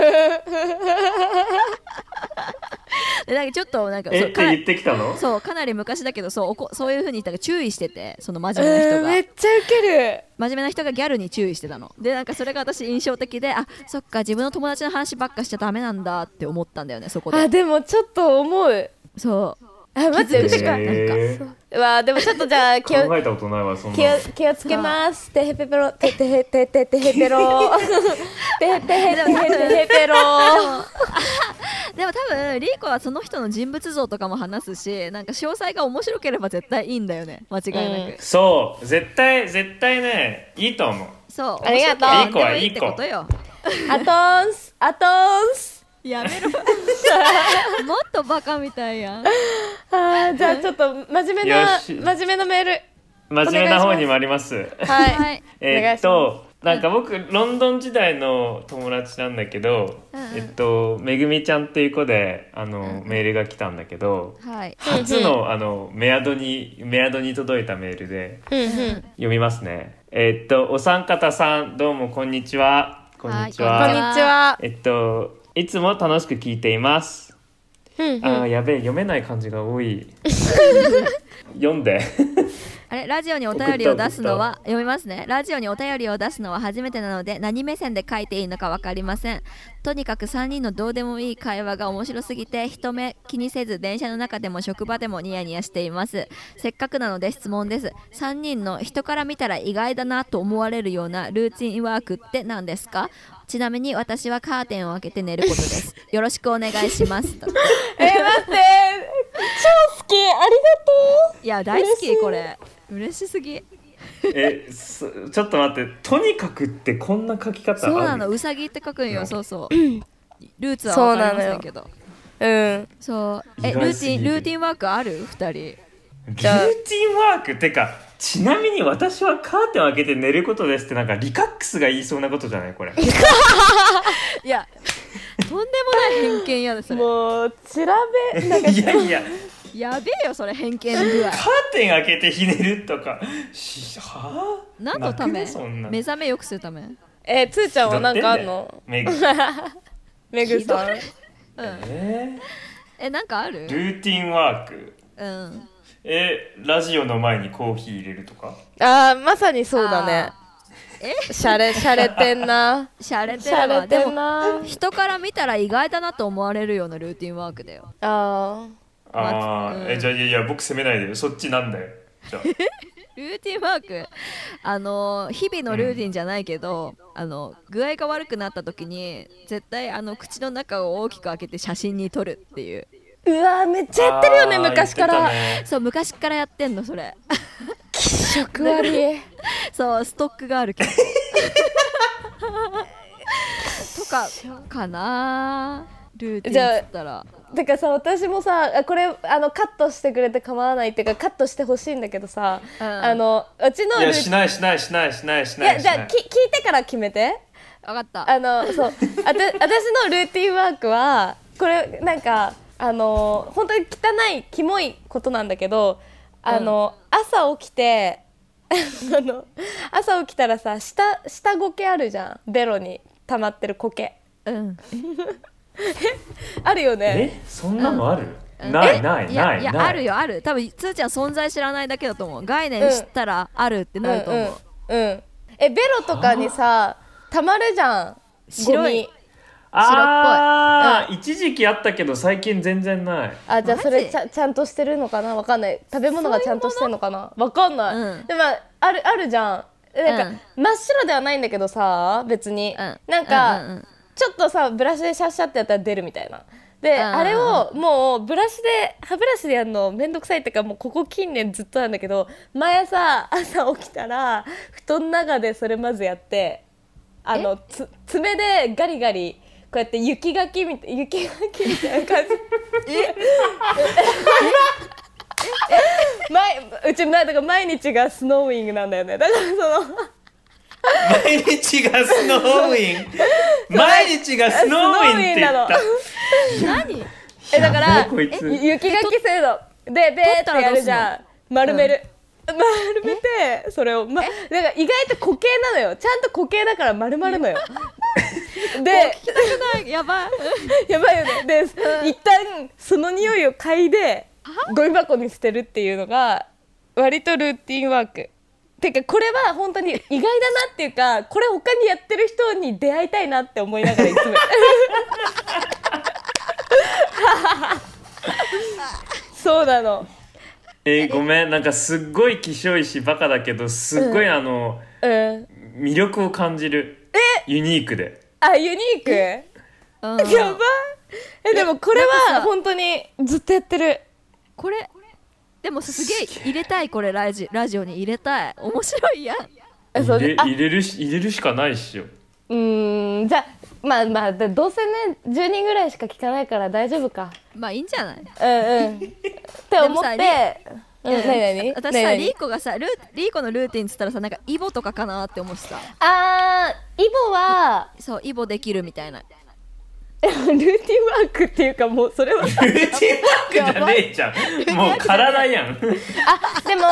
でなんかちょっとなんかえってそうかな言ってきたの？そうかなり昔だけどそうおこそういう風に言ったら注意しててその真面目な人が、えーめっちゃウケる。真面目な人がギャルに注意してたの。でなんかそれが私印象的であそっか自分の友達の話ばっかしちゃダメなんだって思ったんだよねそこで。あでもちょっと思う。そうあ待って気づくしかてか。へーうわでもちょっとじゃあ 気を考えたことないわそんな気を気をつけます。てへぺぺろててへてててへぺろてへてへてへてへぺろでも多分 リーコはその人の人物像とかも話すしなんか詳細が面白ければ絶対いいんだよね。間違いなく、そう絶対絶対ねいいと思う。そう。ありがとう。面白ければいいってことよ。アトーンスアトーンスやめろ。もっとバカみたいやん。あーじゃあちょっと真面目な真面目なメール。真面目な方にもあります。はい、はい。えーっとなんか僕ロンドン時代の友達なんだけど、うんうん。えっとめぐみちゃんっていう子であの、メールが来たんだけどはい。初のあのメアドにメアドに届いたメールでうんうん。読みますね。えーっとお三方さんどうもこんにちは。こんにちは、こんにちは。えっといつも楽しく聞いています。うんうん。あーやべえ読めない漢字が多い。読んで。あれラジオにお便りを出すのは読みますね。ラジオにお便りを出すのは初めてなので何目線で書いていいのか分かりません。とにかく3人のどうでもいい会話が面白すぎて人目気にせず電車の中でも職場でもニヤニヤしています。せっかくなので質問です。3人の人から見たら意外だなと思われるようなルーティンワークって何ですか？ちなみに私はカーテンを開けて寝ることです。よろしくお願いします。と。えー、待って。超好き。ありいや大好きこれ。嬉しすぎ。えそちょっと待って。とにかくってこんな書き方ある？そうなの。うさぎって書くんよ。うんそうそう。ルーツは分かりませんけど。うん。そう。えルーティンルーティンワークある？二人。ルーティンワーク？ってかちなみに私はカーテンを開けて寝ることですってなんかリカックスが言いそうなことじゃない？これ。いやとんでもない偏見やでそれ。もう調べなんかいやいや。やべえよそれ偏見具合。カーテン開けてひねるとか。しはあ？何のため？目覚めよくするため？うんえー、つーちゃんはなんかあんの？めぐ。めぐさん。ええなんかある？ールーティンワーク。うんえラジオの前にコーヒー入れるとか？あーまさにそうだね。え？しゃれしゃれてんな。しゃれてるわでもな人から見たら意外だなと思われるようなルーティンワークだよ。あああ、うん。えじゃあいやいや僕責めないでよ。そっちなんだよ。じゃあ。ルーティンワーク。あの日々のルーティンじゃないけど、あの具合が悪くなった時に絶対あの口の中を大きく開けて写真に撮るっていう。ーうわーめっちゃやってるよね昔から、ね。そう昔からやってんのそれ。気色悪い。そうストックがあるけど。とかかなルーティンっつったら。だからさ私もさあこれあのカットしてくれて構わないっていうかカットしてほしいんだけどさ、うん。あのうちのいルーティン。やしないしないしないしないしいない。いやじゃあき聞いてから決めて。分かった。あのそう。あた私のルーティンワークはこれなんかあの本当に汚いキモいことなんだけど あの、朝起きてあの朝起きたらさ下下苔あるじゃん。ベロに溜まってる苔うん。あるよね。え？そんなのある、ないないいやないない。いやあるよある。多分つーちゃん存在知らないだけだと思う。概念知ったらあるってなると思う、うんうん、うん、えベロとかにさ溜まるじゃん。白いあー、一時期あったけど最近全然ない。あじゃあそれちゃちゃんとしてるのかな？わかんない。食べ物がちゃんとしてるのかな？わかんない、うんでもあるあるじゃん。なんか、うん。真っ白ではないんだけどさ別に、うん。なんか、うんうんうん。ちょっとさブラシでシャッシャってやったら出るみたいな。で、うんあれをもうブラシで歯ブラシでやるのめんどくさいっていうかもうここ近年ずっとなんだけど毎朝朝起きたら布団の中でそれまずやってあのつ爪でガリガリうやって雪かきみたい雪かきみたいな感じ。え？毎うちまだから毎日がスノーウィングなんだよね。だからその毎日がスノーウィン毎日がスノーウィンって言った？何？えだから雪かき制度。でベーってやるじゃん。丸める、丸めてそれをまだから意外と固形なのよ。ちゃんと固形だから丸まるのよでやばい。やばいよね。で一旦その匂いを嗅いでゴミ箱に捨てるっていうのが割とルーティンワーク。てかこれは本当に意外だなっていうかこれ他にやってる人に出会いたいなって思いながらいつも。そうなの。えーごめん。なんかすっごい気性いしバカだけどすっごいあの、うん。魅力を感じる。ユニークであユニーク？うん。やば。いえでもこれは本当にずっとやってる。これでもすげえ入れたいこれラジラジオに入れたい。面白いやん。えそうあ入れ入れるし入れるしかないっしよ。うーん。じゃあまあまあでどうせね10人ぐらいしか聞かないから大丈夫か。まあいいんじゃない？うんうん。って思ってうん何何？私さ何？リーコがさルーリーコのルーティンっつったらさなんかイボとかかなって思ってた。あーイボはそうイボできるみたいな。ルーティンワークっていうかもうそれは ルーティンワークじゃねえじゃん。もう体やん。あでも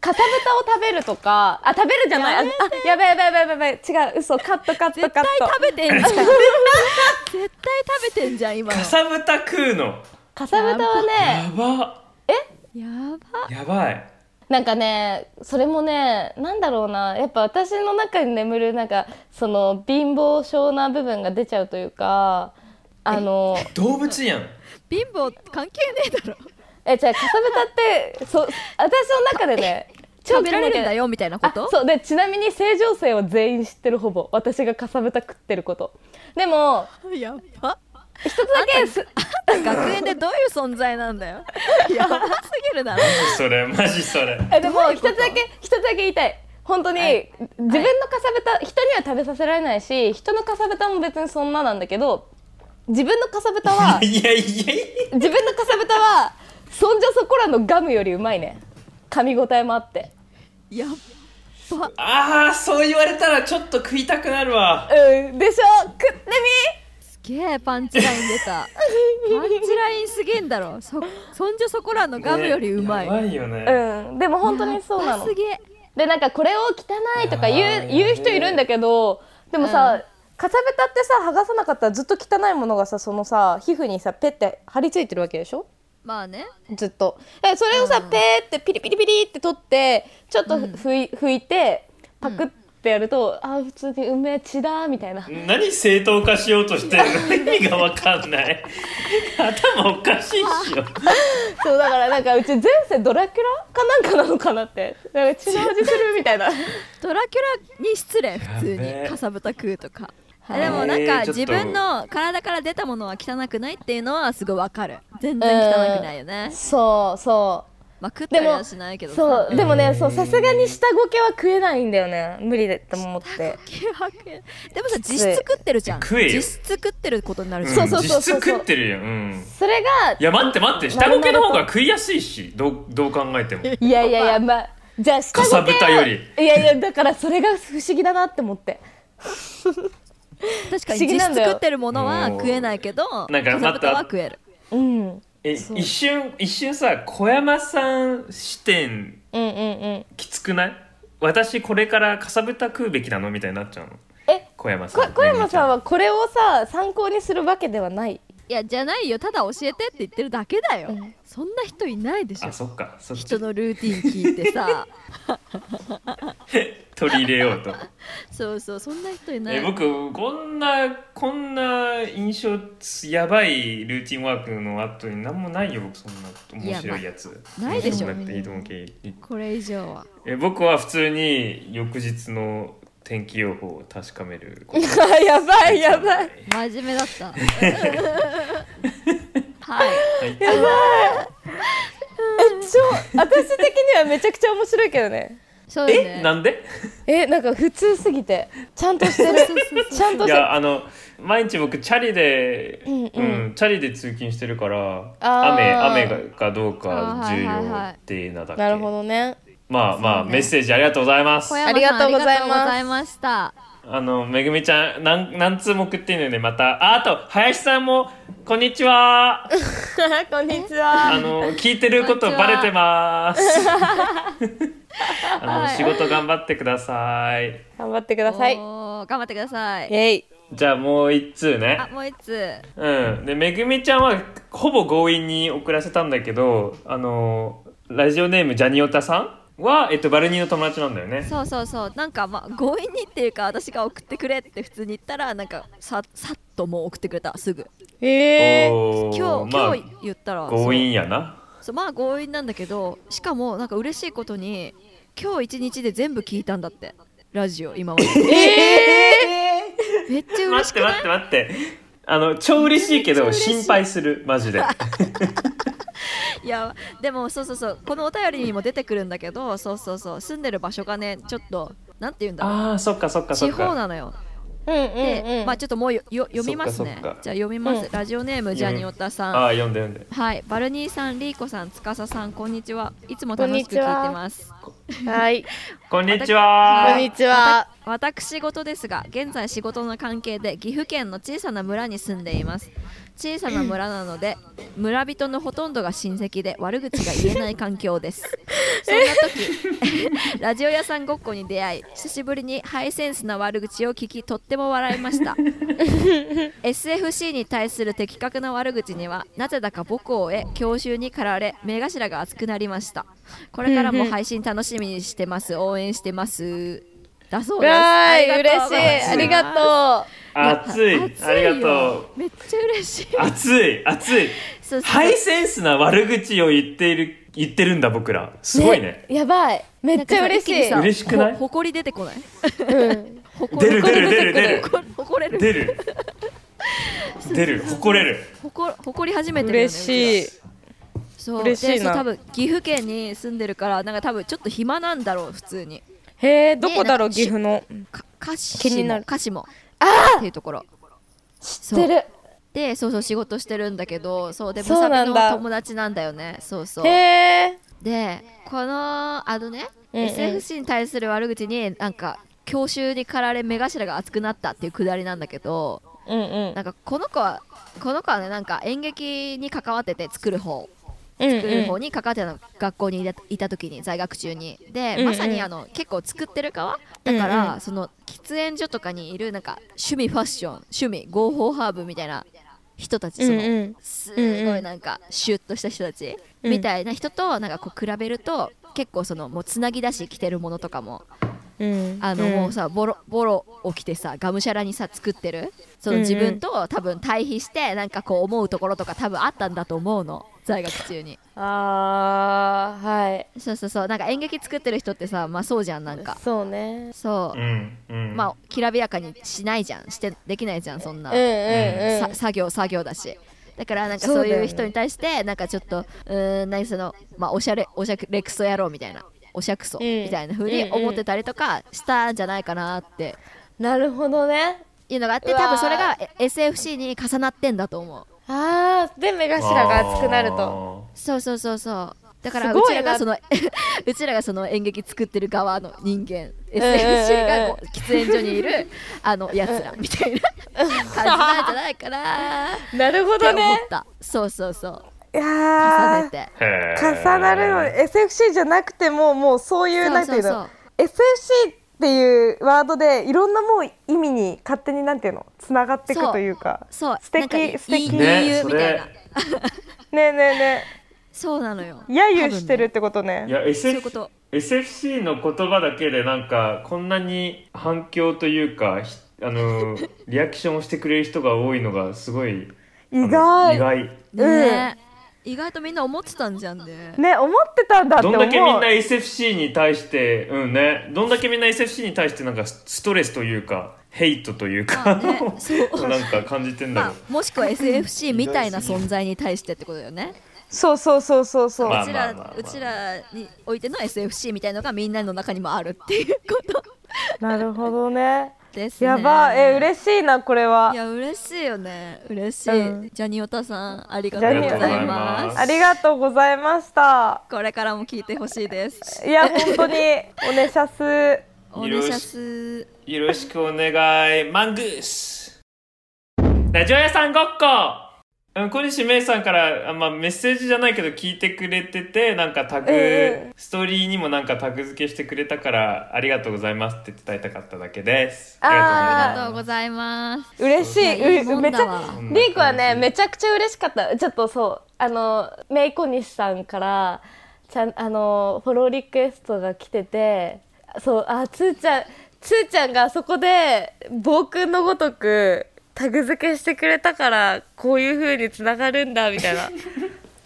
かさぶたを食べるとか。あ食べるじゃない？ああやばいやばいやばいやばい違う嘘。カットカット絶対カット。食べてんじゃん。絶対食べてんじゃん 今の。かさぶた食うの。かさぶたはねやばやば。やばい。なんかねそれもねなんだろうな。やっぱ私の中に眠るなんかその貧乏症な部分が出ちゃうというかあの動物やん。貧乏関係ねえだろ。えじゃあかさぶたってそ私の中でね 食べられるんだよよみたいなこと？そうでちなみに正常性は全員知ってるほぼ。私がかさぶた食ってること。でもやば一つだけす学園でどういう存在なんだよ。や。ばすぎるだろ。それマジそれ。えでも一つだけ一つだけ言いたい。本当に、はい。自分のかさぶた人には食べさせられないし人のかさぶたも別にそんななんだけど自分のかさぶたは いやいやいや。自分のかさぶたはそんじょそこらのガムよりうまいね。噛み応えもあって。やっば。ああそう言われたらちょっと食いたくなるわ。うん。でしょ？食ってすげえパンチライン出た。パンチラインすげえんだろ。そそんじょそこらのガムよりうまい、ねやばいよね、みうん。でも本当にそうなの。すげえ。でなんかこれを汚いとか言う言う人いるんだけどでもさ、うん。かさぶたってさ剥がさなかったらずっと汚いものがさそのさ皮膚にさペッて張り付いてるわけでしょ？まあね。ずっと。それをさ、ペーってピリピリピリって取ってちょっとふ拭い拭いてパクってやると、あー普通に梅血だみたいな。何正当化しようとしてるの？意味がわかんない。頭おかしいっしょ。そうだからなんかうち前世ドラキュラかなんかなのかなって。なんか血の味するみたいな。ドラキュラに失礼普通にかさぶた食うとか。はい。でもなんか自分の体から出たものは汚くないっていうのはすごいわかる。全然汚くないよね。そうそうまあ食ったりはしないけどそうでもねうんそうさすがに下ごけは食えないんだよね。無理だと思って。でもさ実質食ってるじゃん。食えよ。実質食ってることになるじゃん。そうそうそうそう。実質食ってるよ。うん。それがいや待って待って。下ごけの方が食いやすいしどうどう考えても。いやいやいやまあじゃあ下ごけはかさぶたより。いやいやだからそれが不思議だなって思って。確かに不思議実なんだよ。質食ってるものは食えないけどなんかかさぶたは食える。うんえ一瞬一瞬さ小山さん視点うんうんうん。きつくない？私これからかさぶた食うべきなの？みたいになっちゃうの。え小山さん。こ小山さんははこれをさ参考にするわけではない？いやじゃないよ。ただ教えてって言ってるだけだよ、うん。そんな人いないでしょ。あそっか。そっち。人のルーティン聞いてさ。取り入れようと。そうそうそんな人いない。え僕こんなこんな印象やばいルーティンワークの後に何もないよ僕そんな面白いやつ。ないでしょ。これ以上は。え僕は普通に翌日の天気予報を確かめること。やばいやばい。真面目だった。はい。はい。やばい。え超私的にはめちゃくちゃ面白いけどね。えそうよね。なんで？えなんか普通すぎて。ちゃんとしてる。ちゃんといしてる。やあの毎日僕チャリで、うんうん。チャリで通勤してるから雨雨がかどうか重はいはいはい要っていうのだけ。なるほどねまあまあ、メッセージありがとうございます。ありがとうございました。あのめぐみちゃんなん何通も送ってんのよねまた。ああと林さんもこんにちは。こんにちは。あの聞いてることバレてます。あの、はい。仕事頑張ってください。頑張ってください。おー頑張ってください。イエイ。じゃあもう一通ね。あもう一つうん、でめぐみちゃんはほぼ強引に送らせたんだけどあのラジオネームジャニオタさんは、えっと、バルニーの友達なんだよね。そうそうそう。なんかまあ強引にっていうか私が送ってくれって普通に言ったらなんかささっともう送ってくれたすぐ。えー、おー。今日、まあ今日言ったら強引やな。そう。まあ強引なんだけどしかもなんか嬉しいことに今日一日で全部聞いたんだって。ラジオ今まで。めっちゃ嬉待ってしくない？待って待ってあの超嬉しいけど心配する。マジで いやでもそうそうそうこのお便りにも出てくるんだけどそうそうそう住んでる場所がねちょっとなんて言うんだろう。あーそっかそっかそ地っか。方なのよ。うんうんで、うん。まあちょっともうよよ読みますね。そっかそっか。じゃあ読みます、うん。ラジオネームジャニオタさん。ああ読んで読んで。はい。バルニーさんリーコさん司さんこんにちは。いつも楽しく聞いてます。はい。こんにちこはんにちは。私事ですが現在仕事の関係で岐阜県の小さな村に住んでいます小さな村なので村人のほとんどが親戚で悪口が言えない環境です。そんな時 ラジオ屋さんごっこに出会い久しぶりにハイセンスな悪口を聞きとっても笑いました。SFC に対する的確な悪口にはなぜだか母校へ教習に駆られ目頭が熱くなりました。これからも配信楽しみにしてます。応援してます。だそうです。わーい。ありがとう嬉しいありがと熱い熱ありがよとめっちゃ嬉しい。う熱い熱い。そうそう。ハイセンスな悪口を言っている言ってるんだ僕ら。すごいね。やばい。めっちゃ嬉しい、嬉しくない？ほ誇り出てこない。うん、誇り出る出る出る出る。誇れる出る。出る誇れる。誇誇り始めてるよね嬉しい。そう。嬉しいな。多分岐阜県に住んでるからなんか多分ちょっと暇なんだろう普通に。へえどこだろうね岐阜の。か歌詞も気になる。歌詞も。あっていうところ。知ってる。でそうそう仕事してるんだけどそうでムサビの友達なんだよね。そうそう。でこのあのね、うんうん。SFC に対する悪口になんか教習に駆られ目頭が熱くなったっていうくだりなんだけどうんうん。なんかこの子はこの子はねなんか演劇に関わってて作る方。うん作る方に関わってたの、学校にいた時に在学中に。で、うんうん。まさにあの結構作ってる側だから、うんうん。その喫煙所とかにいるなんか趣味ファッション趣味合法ハーブみたいな人たちその、うんうん。すごいなんかシュッとした人たち、うん。みたいな人となんかこう比べると結構そのもうつなぎ出し着てるものとかもうん。あの、もうさボロボロを着てさがむしゃらにさ作ってる？その自分と多分対比してなんかこう思うところとか多分あったんだと思うの。在学中に。あーはい。そうそうそう。なんか演劇作ってる人ってさまあそうじゃんなんか。そうね。そう。う、んうん。まあきらびやかにしないじゃん。してできないじゃんそんな、うんうんうん。さ作業作業だし。だからなんかそういう人に対してなんかちょっとうーん何そのまあおしゃれおしゃれクソ野郎みたいなおしゃくそうん。みたいな風に思ってたりとかしたんじゃないかなって。なるほどね。いうのがあって多分それがえ SFC に重なってんだと思う。あーで目頭が熱くなると。とそうそうそうそう。だからうちらがその うちらがその演劇作ってる側の人間。うん SFC が喫煙所にいるあの やつらみたいな感じなんじゃないかな なるほどね。た。そうそうそういやー重ねて。重なるの SFC じゃなくてももうそういうなんていうそうの SFC っていうワードでいろんなもう意味に勝手になんていうの？つながっていくというか。そう。素敵素敵。ね言うみたいな、それ。ねえねえねそうなのよ。え揶揄してるっ多てことね。いや分ねそういう SF こと。SFC の言葉だけでなんかこんなに反響というかひあの リアクションをしてくれる人が多いのがすごい意外。意外。ね、意外とみんな思ってたんじゃんねね思ってたんだって思う。どんだけみんな SFC に対してうんね。どんだけみんな SFC に対してなんかストレスというかヘイトというか、まあねそう。なんか感じてんだろまあ、もしくは SFC みたいな存在に対してってことだよね。そうそうそうそうそう、まあうちらうちらにおいての SFC みたいのがみんなの中にもあるっていうこと。なるほどねですね。やばえ嬉しいなこれは。いや嬉しいよね。嬉しい、うん。ジャニオタさんありがとうございありがとうございまますありがとうございました。これからも聞いてほしいです。いや本当におねしゃす。お願いします。よろしくお願い。マングース。ラジオ屋さんごっこ。うん小西芽衣さんからあ、まあ、メッセージじゃないけど聞いてくれててなんかタグ、えストーリーにもなんかタグ付けしてくれたからありがとうございますって伝えたかっただけです。ありがとうございます。嬉しい。めっちゃリーコはねめちゃくちゃ嬉しかった。ちょっとそうあのメイコニシさんからちゃんあのフォローリクエストが来ててそうあつーちゃんつーちゃんがあそこで暴君のごとくタグ付けしてくれたからこういう風につながるんだみたいな。っ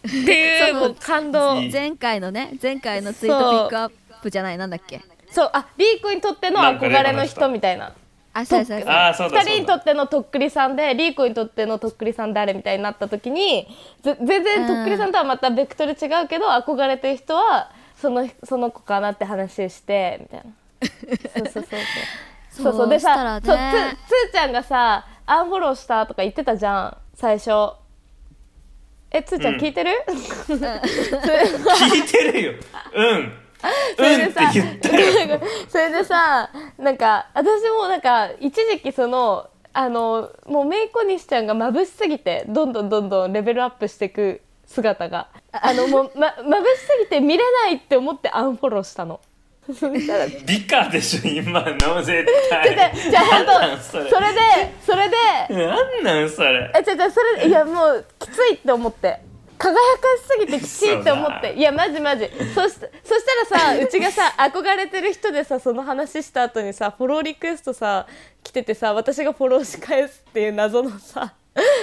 ていうもう感動。前回のね前回のツイートピックアップじゃないなんだっけ？そう。あリーコにとっての憧れの人みたいな。あそうそうそう。ああそうだ2人にとってのとっくりさんでリーコにとってのとっくりさん誰みたいになった時にぜ全然とっくりさんとはまたベクトル違うけど、憧れてる人はそのその子かなって話してみたいな。そうそうそうそう。そうそう。でしたらさ、ね。そうつつーちゃんがさアンフォローしたとか言ってたじゃん最初。えつーちゃんうん。聞いてる、聞いてるよ。うん。それでさ言ったよ。それでさなんか私もなんか一時期そのあのもうメイコニシちゃんが眩しすぎてどんどんどんどんレベルアップしていく姿が。あのもう、ま、眩しすぎて見れないって思ってアンフォローしたの。そしたら理科でしょ今の絶対。でじゃあ本当それ。それでそれで。なんなんそれ。えじゃじゃそれいやもうきついって思って。輝かしすぎてきついって思って。いやマジマジそしそしたらさうちがさ 憧れてる人でさその話した後にさフォローリクエストさ来ててさ私がフォローし返すっていう謎のさ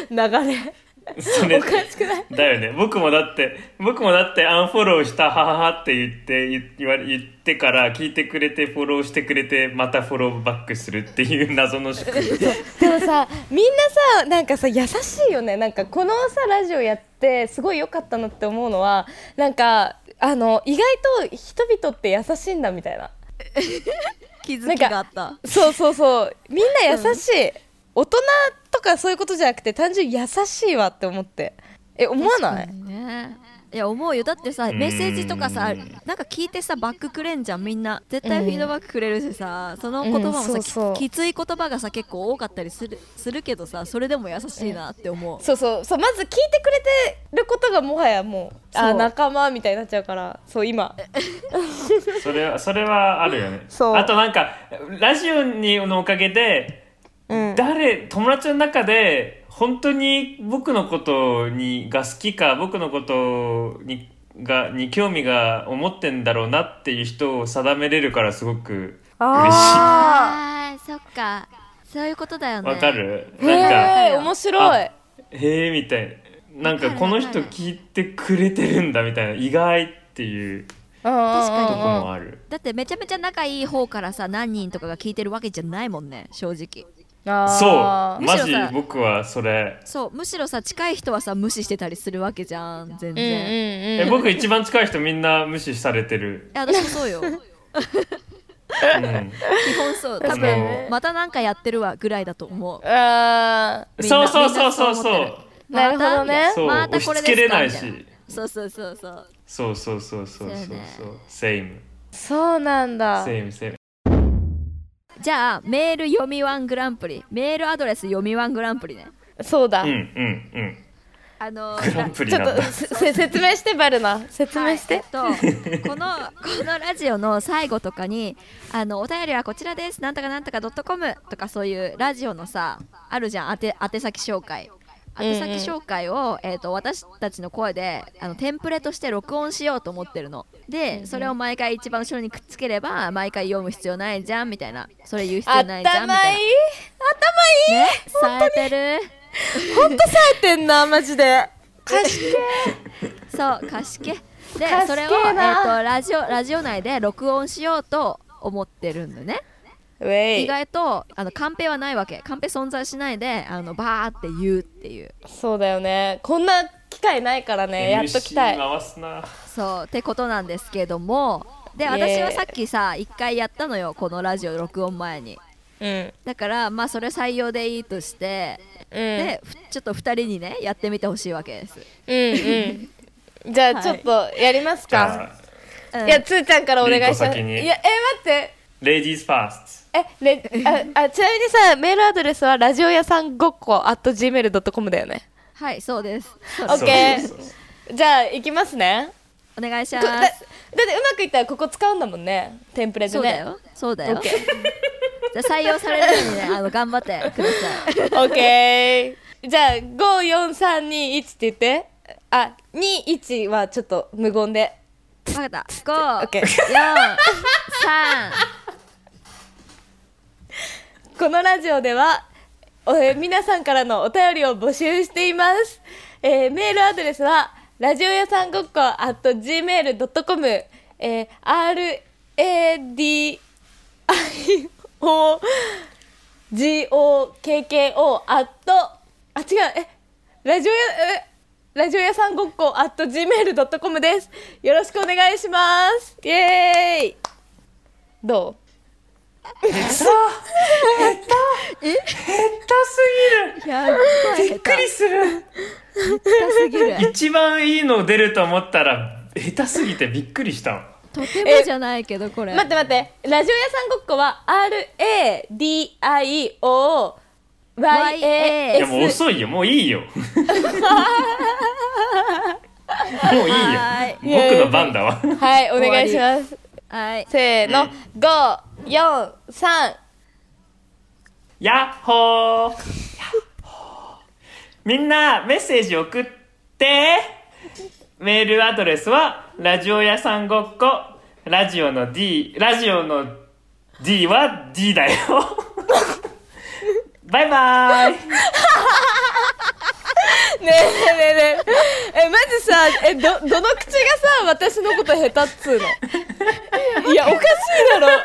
流れ それおかしくない？だよね。僕もだって僕もだってアンフォローしたはははって言って言言われ言ってから聞いてくれてフォローしてくれてまたフォローバックするっていう謎の仕組み。でもさみんなさなんかさ優しいよね。なんかこのさラジオやってすごい良かったなって思うのはなんかあの意外と人々って優しいんだみたいな。気づきがあった。そうそうそう。みんな優しい、大人とかそういうことじゃなくて単純に優しいわって思って。え思わない？ね。いや思うよ。だってさん。メッセージとかさなんか聞いてさバックくれんじゃん。みんな。絶対フィードバックくれるしさ、その言葉もさ、うんそうそう。ききつい言葉がさ結構多かったりするするけどさそれでも優しいなって思う、そうそう。そうまず聞いてくれてることがもはやもうあ仲間みたいになっちゃうからそう今。それはそれはあるよね。そう。あとなんかラジオにのおかげでうん。誰友達の中で本当に僕のことにが好きか僕のことにがに興味が思ってんだろうなっていう人を定めれるからすごくああーそっか。そういうことだよね。わかる。ー。なんかへえ面白い。へえみたい。ななんかこの人聞いてくれてるんだみたいな意外っていう確とこかにもある。だってめちゃめちゃ仲いい方からさ何人とかが聞いてるわけじゃないもんね正直そう。マジむしろさ僕はそれ。そうむしろさ近い人はさ無視してたりするわけじゃん全うんうん然、いえ僕一番近い人みんな無視されてる、や 私もそうよ。うん、基本そう。多あ分のまたなんかやってるわぐらいだと思う。あみんなそうそうそうそう。そうな思ってる。なるほどね。そう。またこれですか押し付けれないみたいし。そうそうそうそう。そうそうそうそうそう。そうそう。セイムーそうなんだ。セイムセイムじゃあメール読みワングランプリメールアドレス読みワングランプリね。そうだ、うんうんうん。あのグランプリちょっと 説明してバルナ。説明して、はいえっと、このこのラジオの最後とかにあのお便りはこちらです。なんとかなんとかドットコムとかそういうラジオのさあるじゃん。宛宛先紹介宛先紹介を、えっと私たちの声であのテンプレとして録音しようと思ってるの。でそれを毎回一番後ろにくっつければ毎回読む必要ないじゃんみたいな。それ言う必要ないじゃんみた頭いい？いなね？さえてる？ほんとさえてんなマジで。貸して。そう貸しけでそれを、けえなー、とラジオラジオ内で録音しようと思ってるんだね意イ外とあのカンペはないわけ。カンペ存在しないであのバーって言うっていう。そうだよね。こんな企会ないからね。やっときたい。MC 回すな。そうってことなんですけども。で私はさっきさ一回やったのよ。このラジオ録音前に。うん。だからまあそれ採用でいいとして、うん。でふちょっと2人にねやってみてほしいわけです、うんうん。じゃあはい。ちょっとやりますじか、ゃあ。うん。いやつーちゃんからお願いします。いやえ待ってレディースファースえレああちなみにさメールアドレスはラジオ屋さんごっこ at gmail.com だよね。はいそうです。そうトですオッケー。そうそうそうじゃあ行きますね。お願いしこだだってますうまくいったらここ使うんだもんね。テンプレでね。そうだよ。そうだよ。オッケじゃあ採用されるようにねあの頑張ってください。ーオッケー。じゃあ54321って言って。あ21はちょっと無言で。分かった。オッケー。543このラジオでは、おえー皆さんからのお便りを募集しています。えーメールアドレスは、ラジオ屋さんごっこ at gmail.com、えー、radio, g-o-k-k-o at, あ、違う、え、ラジオ屋、え、ラジオ屋さんごっこ at gmail.com です。よろしくお願いします。イエーイどう？下手。下手。下手すやばいぎるびっくりする。下手すぎる。一番いいの出ると思ったら下手すぎてびっくりしたとてもじゃないけどこれ。待って待って。ラジオ屋さんごっこは RADIOYAS いやもう遅いよ。もういいよ。もういいよ。は僕の番だわ。はいお願いしますはい。せーの。543やっほー。やっほー。みんなメッセージ送って。メールアドレスはラジオ屋さんごっこ。ラジオの D ラジオの D は D だよ。バイバイ ねえねえねえ。ねええマジさえどどの口がさ私のこと下手っつうの？いやおかしいだろ。や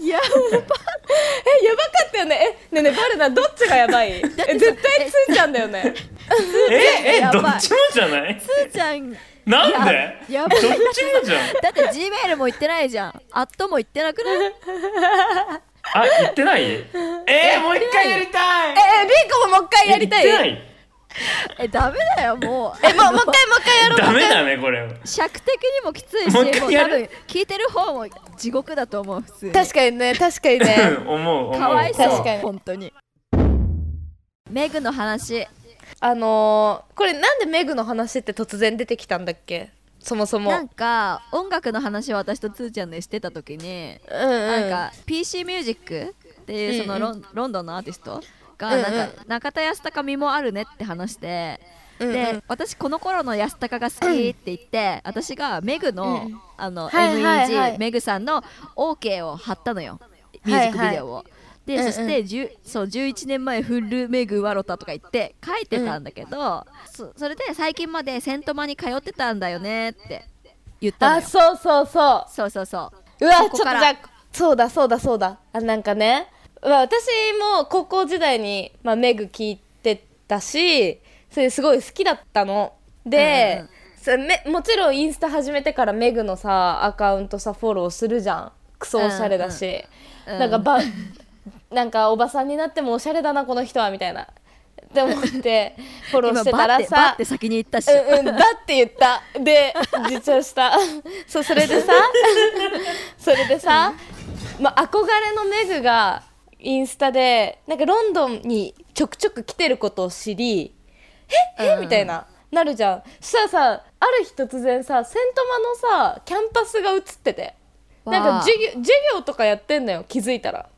えやばかったよね。えねえねえバルナどっちがやばい？え絶対つーちゃんだよね。ええどっちもじゃない？つーちゃん。なんで？やばい。どっちもじゃん。だって G メールも言ってないじゃん。アットも言ってなくない？あ言ってない？えー、もう一回やりたい。ええリンコももう一回やりたいえダメだよもう。えもうもう一回もう一回やろうダメだねこれ。尺的にもきついしももう多分聞いてる方も地獄だと思う普通に。確かにね確かにうね。ん 思う思う。かわいそう確かに。本当に。メグの話。あのー、これなんでメグの話って突然出てきたんだっけ？そもそも。なんか音楽の話を私とつーちゃんでしてた時に。うんうん。なんか PC ミュージックっていうそのロン,、ロンドンのアーティストがうんうん。なんか中田康隆味もあるねって話して、うんうん。で私この頃の安高が好きって言って、私がメグの,、うんあのはいはいはい。MEG メグさんの OK を貼ったのよ。ミュージックビデオを。で、うんうん。そして10そう11年前フルメグワロタとか言って書いてたんだけど、そそれで最近までセントマに通ってたんだよねって言ったのよ。あそうそうそそうそうそう。ううわちょここからっとじゃあそうだそうだそうだ。あなんかねうわ私も高校時代に、まあ、メグ聞いてたしそれすごい好きだったの。で、うんうんそれめもちろんインスタ始めてからメグのさアカウントさフォローするじゃん。クソおしゃれだし、うんなんかば なんかおばさんになってもおしゃれだなこの人はみたいな。って思ってフォローしてたらさ。ッて先に言ったし、うんうん、だって言った。で自重した。そうそれでさ。それでさ、まあ、憧れのメグがインスタでなんかロンドンにちょくちょく来てることを知りえ？えうん。みたいななるじゃん。そしたらさある日突然さセントマのさキャンパスが映っててなんか授業授業とかやってんのよ気づいたら。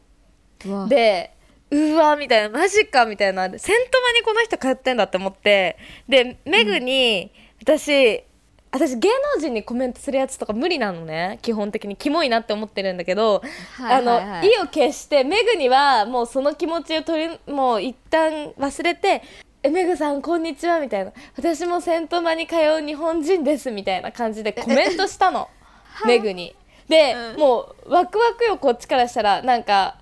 でうわみたいなマジかみたいな。セントマにこの人通ってんだって思ってでメグに、私私芸能人にコメントするやつとか無理なのね。基本的にキモいなって思ってるんだけど、はいはいはい。あの意を決してメグにはもうその気持ちを取りもう一旦忘れて「えメグさんこんにちは」みたいな「私もセントマに通う日本人です」みたいな感じでコメントしたの。メグに。で、うん。もうワクワクよこっちからしたら。なんか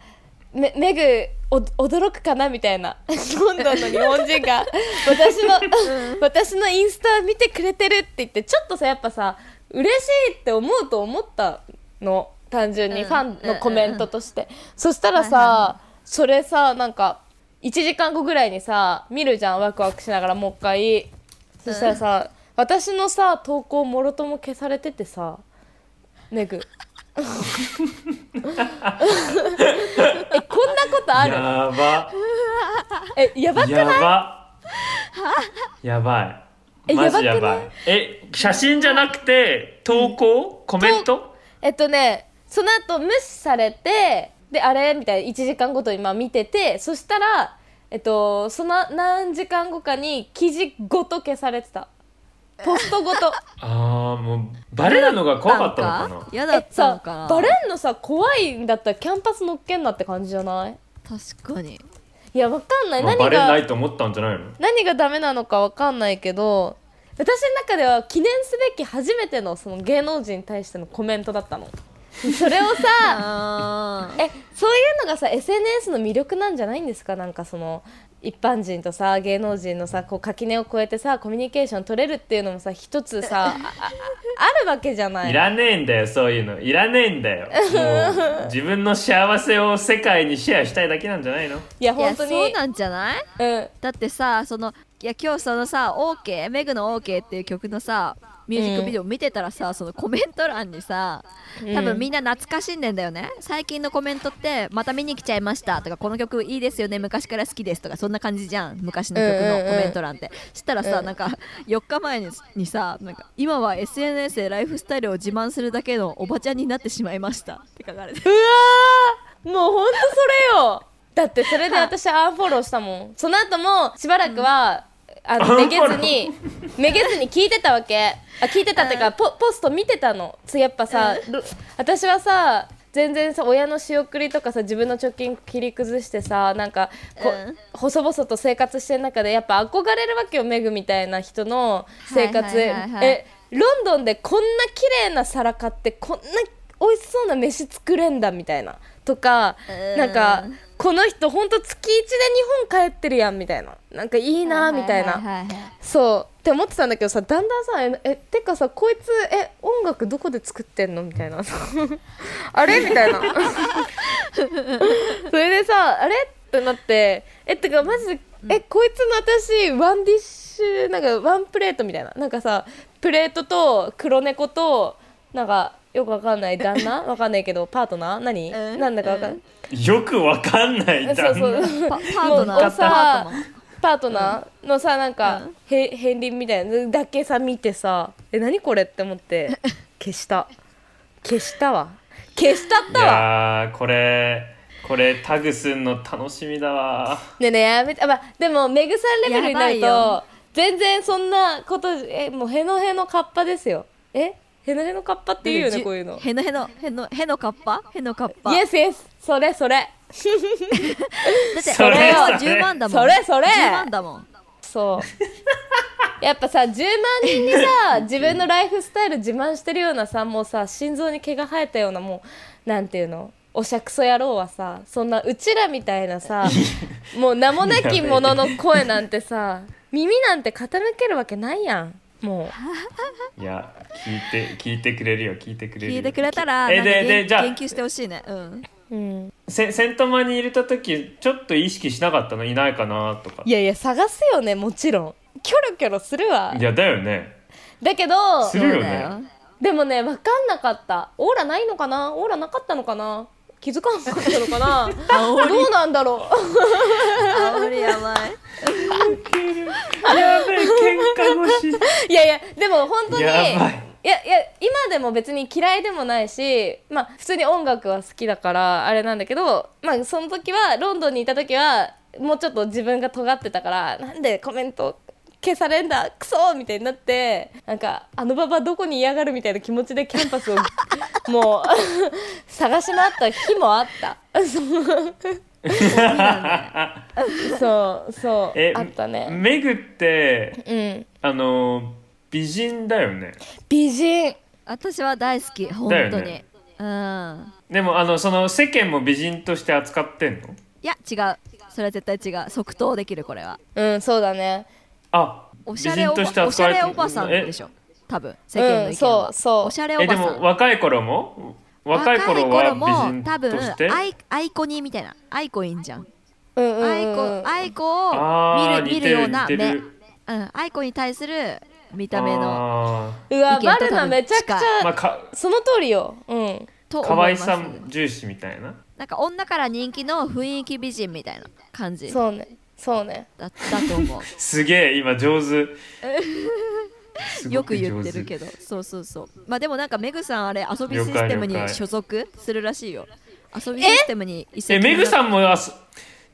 めメグお驚くかなみたいな。ロンドンの日本人が私の 私のインスタ見てくれてるって言ってちょっとさやっぱさ嬉しいって思うと思ったの。単純にうん。ファンのコメントとして、そしたらさ、はいはいはそれさなんか1時間後ぐらいにさ見るじゃんワクワクしながらもう一回。そしたらさ、私のさ投稿もろとも消されててさメグ えこんなことある？やば。えやばくない？やば。やばい。えマジややばい。え写真じゃなくて投稿、コメント？えっとねその後無視されてであれ？みたいな1時間ごとにまあ見ててそしたらえっとその何時間後かに記事ごと消されてたポストごと。ああもうバレるのが怖かったのかな。嫌だったのさかな？バレんのさ怖いんだったらキャンパス乗っけんなって感じじゃない？確かに。いやわかんない、まあ、何バレながいと思ったんじゃないの？何がダメなのかわかんないけど私の中では記念すべき初めてのその芸能人に対してのコメントだったの。それをさ えそういうのがさ SNS の魅力なんじゃないんですか？なんかその一般人とさ芸能人のさこう垣根を越えてさコミュニケーション取れるっていうのもさ一つさ あるわけじゃない。いらねえんだよそういうの。いらねえんだよ。も う自分の幸せを世界にシェアしたいだけなんじゃないの？いやいや本当に。そうなんじゃない？うん。だってさそのいや今日そのさ「OK」メグの「OK」っていう曲のさミュージックビデオ見てたらさ、そのコメント欄にさ多分みんな懐かしんでんだよね、最近のコメントって「また見に来ちゃいました」とか「この曲いいですよね昔から好きです」とかそんな感じじゃん昔の曲のコメント欄って、したらさ、うん。なんか4日前ににさなんか今は SNS でライフスタイルを自慢するだけのおばちゃんになってしまいましたって書かれて。うわーもうほんとそれよ。だってそれで私アンフォローしたもん。その後もしばらくは、あのめげずにめげずに聞いてたわけ。あ聞いてたっていうか、ポポスト見てたの。つやっぱさ、ろ私はさ全然さ親の仕送りとかさ自分の貯金切り崩してさなんかこ、うん。細々と生活してる中でやっぱ憧れるわけよメグみたいな人の生活、はいはいはいはい。えロンドンでこんな綺麗な皿買ってこんな美味しそうな飯作れんだみたいな。とかうん。なんかこの人ほんと月1で日本帰ってるやんみたいな。なんかいいなみたいな。そう。って思ってたんだけどさだんだんさええてかさこいつえ音楽どこで作ってんの？みたいな。あれ？みたいな。それでさあれ？ってなって。えってかマジでえこいつの私ワンディッシュなんかワンプレートみたいな。なんかさプレートと黒猫となんかよくわかんない旦那？わかんないけどパートナー？何、うん。なんだかわかんない、よくわかんないそうそう。パパートナーパートナー。のさなんか、うん。へ片鱗みたいなのだけさ見てさえ何これって思って 消した。消したわ。消したっいたわこれこれタグすんの楽しみだわ。ねえねえやめてあ、まあ、でもメグさんレベルになると全然そんなことえもうへのへのカッパですよ。え？へのへのカッパって言うよねこういうの。へのへのへのへのカッパへのカッパイエスイエスそれそれ。だってそれはそれ。10万だもん。それそれ。10万だもん。そう。やっぱさ10万人にさ 自分のライフスタイル自慢してるようなさもうさ心臓に毛が生えたようなもうなんていうの？おしゃくそ野郎はさそんなうちらみたいなさ もう名もなき者の声なんてさ耳なんて傾けるわけないやんも いや聞いて聞いてくれるよ聞いてくれるよ。聞いてくれたらえででじゃあ言及してほしいね。うん。う、うん、セセントマに入れた時ちょっと意識しなかったの？いないかな？とか。いやいや探すよねもちろん。キョロキョロするわ。いやだよね。だけどするよね。でもね分かんなかった。オーラないのかな？オーラなかったのかな？気づかなかったのかな？どうなんだろう？煽りやばい。やべえ喧嘩腰。いやいやでも本当にやばい。いやいや今でも別に嫌いでもないしまあ普通に音楽は好きだからあれなんだけどまあその時はロンドンにいた時はもうちょっと自分が尖ってたからなんでコメント消されんだ。クソみたいになってなんかあのババどこに嫌がるみたいな気持ちでキャンパスを もう探し回った日もあった。そうそうえあったね。メグってうん。あの美人だよね。美人。私は大好き本当に、ね。うんでもあのその世間も美人として扱ってんのいや違うそれは絶対違う即答できるこれはうん。そうだねあおしゃれおば美人としておしゃ扱われおばさんえでしょ。多分世間の意見は、うんそうそう。おしゃれおえでばさん。も若い頃も？若い頃は美人多分として？アイアイコニーみたいな。アイコいいんじゃん。うんうんうんアイコアイコを見る見るような目。うんアイコに対する見た目ののうわバルナめちゃくちゃ、まあかその通りよ。うん。と思いさ重視みたいな？なんか女から人気の雰囲気美人みたいな感じ。だそうねそうね。だと思う。すげえ今上手。よく言ってるけど。そうそうそう。まあでもなんかメグさんあれ遊びシステムに所属するらしいよ。遊びシステムに移籍えメグさんもあそ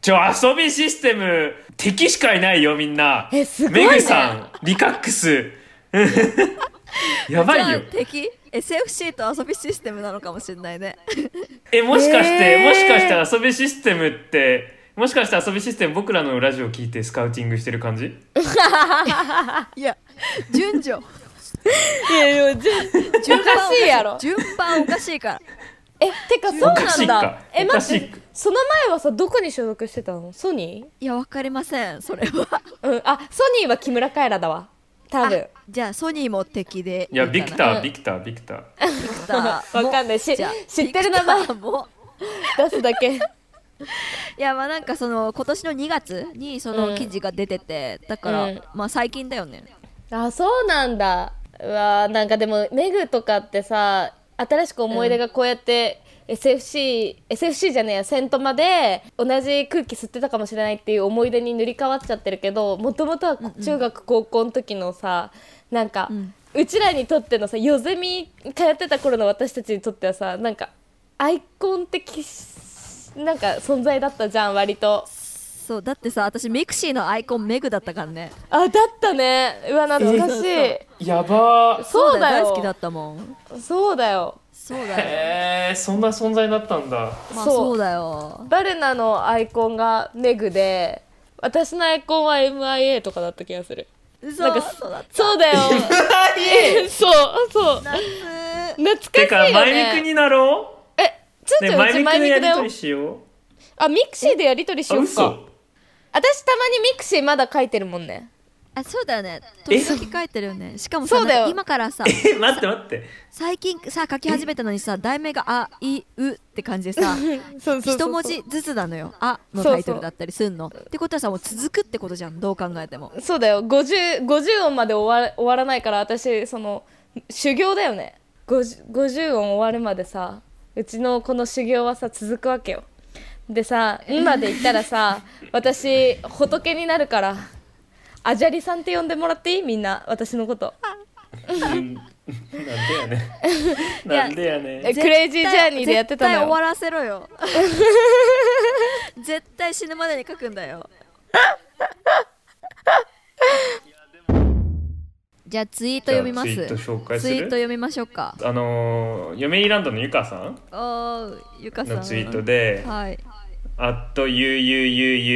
ちょ遊びシステム敵しかいないよみんな。えすごいね。メグさんリカックス。やばいよ。敵 SFC と遊びシステムなのかもしれないね。えもしかして、えー。もしかして遊びシステムってもしかして遊びシステム僕らのラジオ聞いてスカウティングしてる感じ？いや順序。いやいやじ順番おかしい。やろ。順番おかしいから。えてかそうないんだ。かえ待っその前はさどこに所属してたの？ソニいやわかりませんそれは。ーうんあソニーは木村カエラだわ。多分。あじゃあソニーも敵で。いやビクター、うん。ビクタービクター。ビクターも。わかんない。し知ってる名前も。出すだけいやまあなんかその今年の2月にその記事が出てて、だから、うん。まあ最近だよね。あそうなんだ。うわーなんかでもメグとかってさ新しく思い出がこうやって、SFC, SFC じゃねえやセントマで同じ空気吸ってたかもしれないっていう思い出に塗り替わっちゃってるけどもともとは中学高校の時のさなんか、うちらにとってのさ夜ゼミ通ってた頃の私たちにとってはさなんかアイコン的なんか存在だったじゃん割と。そうだってさ私ミクシーのアイコンメグだったからね。あだったね。うわ懐かしい、えやば。ーそうだよ。大好きだったもん。そうだよ。そうだよ。へえそんな存在だったんだ。まあそう。そうだよ。バルナのアイコンがメグで私のアイコンは MIA とかだった気がする。嘘。なんかそうだった。そうだよ。そうそう。夏。懐かしいてかよマイミクねになろうねっとうちマイミクのマイミクだよやりとりしよう。あミクシーでやりとりしあようか。嘘。私たまにミクシーまだ書いてるもんね。あそうだよね時々書いてるよね。しかもさそうだよ。今からさえ？待って待って。最近さ書き始めたのにさ題名が「あいう」って感じでさ そうそうそう一文字ずつなのよ「あ」のタイトルだったりすんの。ってことはさもう続くってことじゃんどう考えても。そうだよ。50, 50音まで終わ終わらないから私その修行だよね。50, 50音終わるまでさうちのこの修行はさ続くわけよ。でさ今で言ったらさ 私仏になるからあじゃりさんって呼んでもらっていい？みんな私のこと。うん。なんでやねん。なんでやねクレイジージャーニーでやってたのよ。絶対終わらせろよ絶対死ぬまでに書くんだよ じゃあツイート読みます。ツイート紹介すツイるート読みましょうか。あのー、嫁入りランドのゆかさんおーゆかさん。のツイートではい「あっと UUUUUKKK」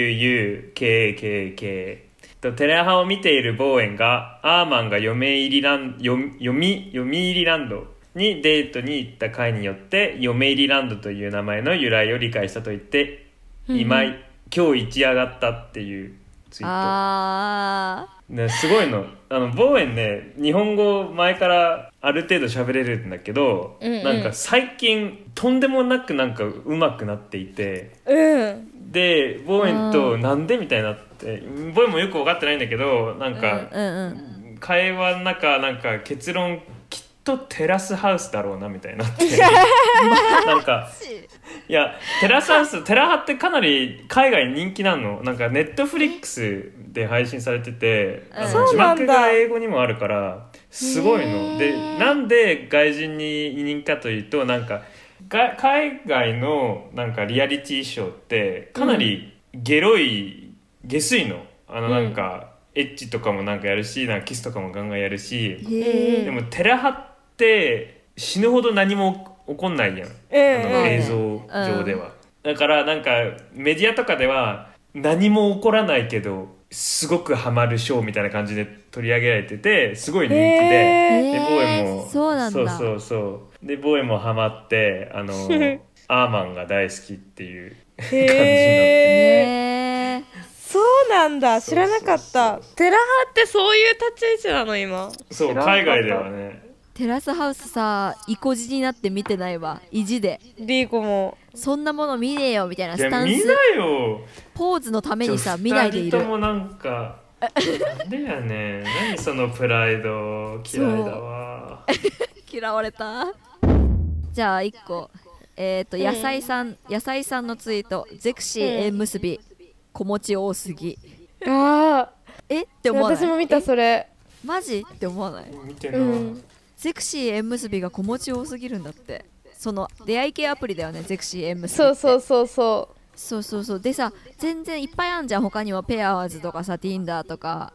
とテレハを見ているボーエンがアーマンが嫁入りラン読読み読み入りランドにデートに行った回によって嫁入りランドという名前の由来を理解したと言って今井今日一上がったっていうツイート。あね、すごいのあのボーエンね日本語前からある程度喋れるんだけど、うんうん。なんか最近とんでもなくなんか上手くなっていてうん。でボーエンとなんでみたいになってボーエンもよく分かってないんだけどなんーか、会話の中なんか結論とテラスハウスだろうなみたいになって。なんかいやテラスハウス テラハってかなり海外に人気なの。なんかネットフリックスで配信されてて、あの字幕が英語にもあるからすごいの。でなんで外人に人気かというとなんかが海外のなんかリアリティショーってかなりゲロい、下水の。あのなんか、エッチとかもなんかやるしなんかキスとかもガンガンやるし、へでもテラハって死ぬほど何も起こんないやん、あのうん映像上では、だからなんかメディアとかでは何も起こらないけどすごくハマるショーみたいな感じで取り上げられててすごい人気で、へーでボーエもそうなんだ。そうそうそう。でボーエもハマってあの アーマンが大好きっていう。感じになってへえねえそう。なんだ知らなかっそうた。そうテラハってそういう立ち位置なの今？そう海外ではねテラスハウスさ意固地になって見てないわ。意地で。リーコも。そんなもの見ねえよみたいないスやタンス。見なよ。ポーズのためにさ見ないでいる。もなんか でやね。ん何そのプライド嫌いだわ。嫌われた。じゃあ1個。えっ、とうん。野菜さん、野菜さんのツイート。ゼクシー縁結び。子持ち多すぎ。あえ？ってあ思わない？私も見たえそれ。マジ？って思わない？見てな、うんゼクシー縁結びが子持ち多すぎるんだって。その出会い系アプリだよねゼクシー縁結びそうそうそうそそうそうそう。でさ全然いっぱいあんじゃん他にはペアーズとかさ Tinder とか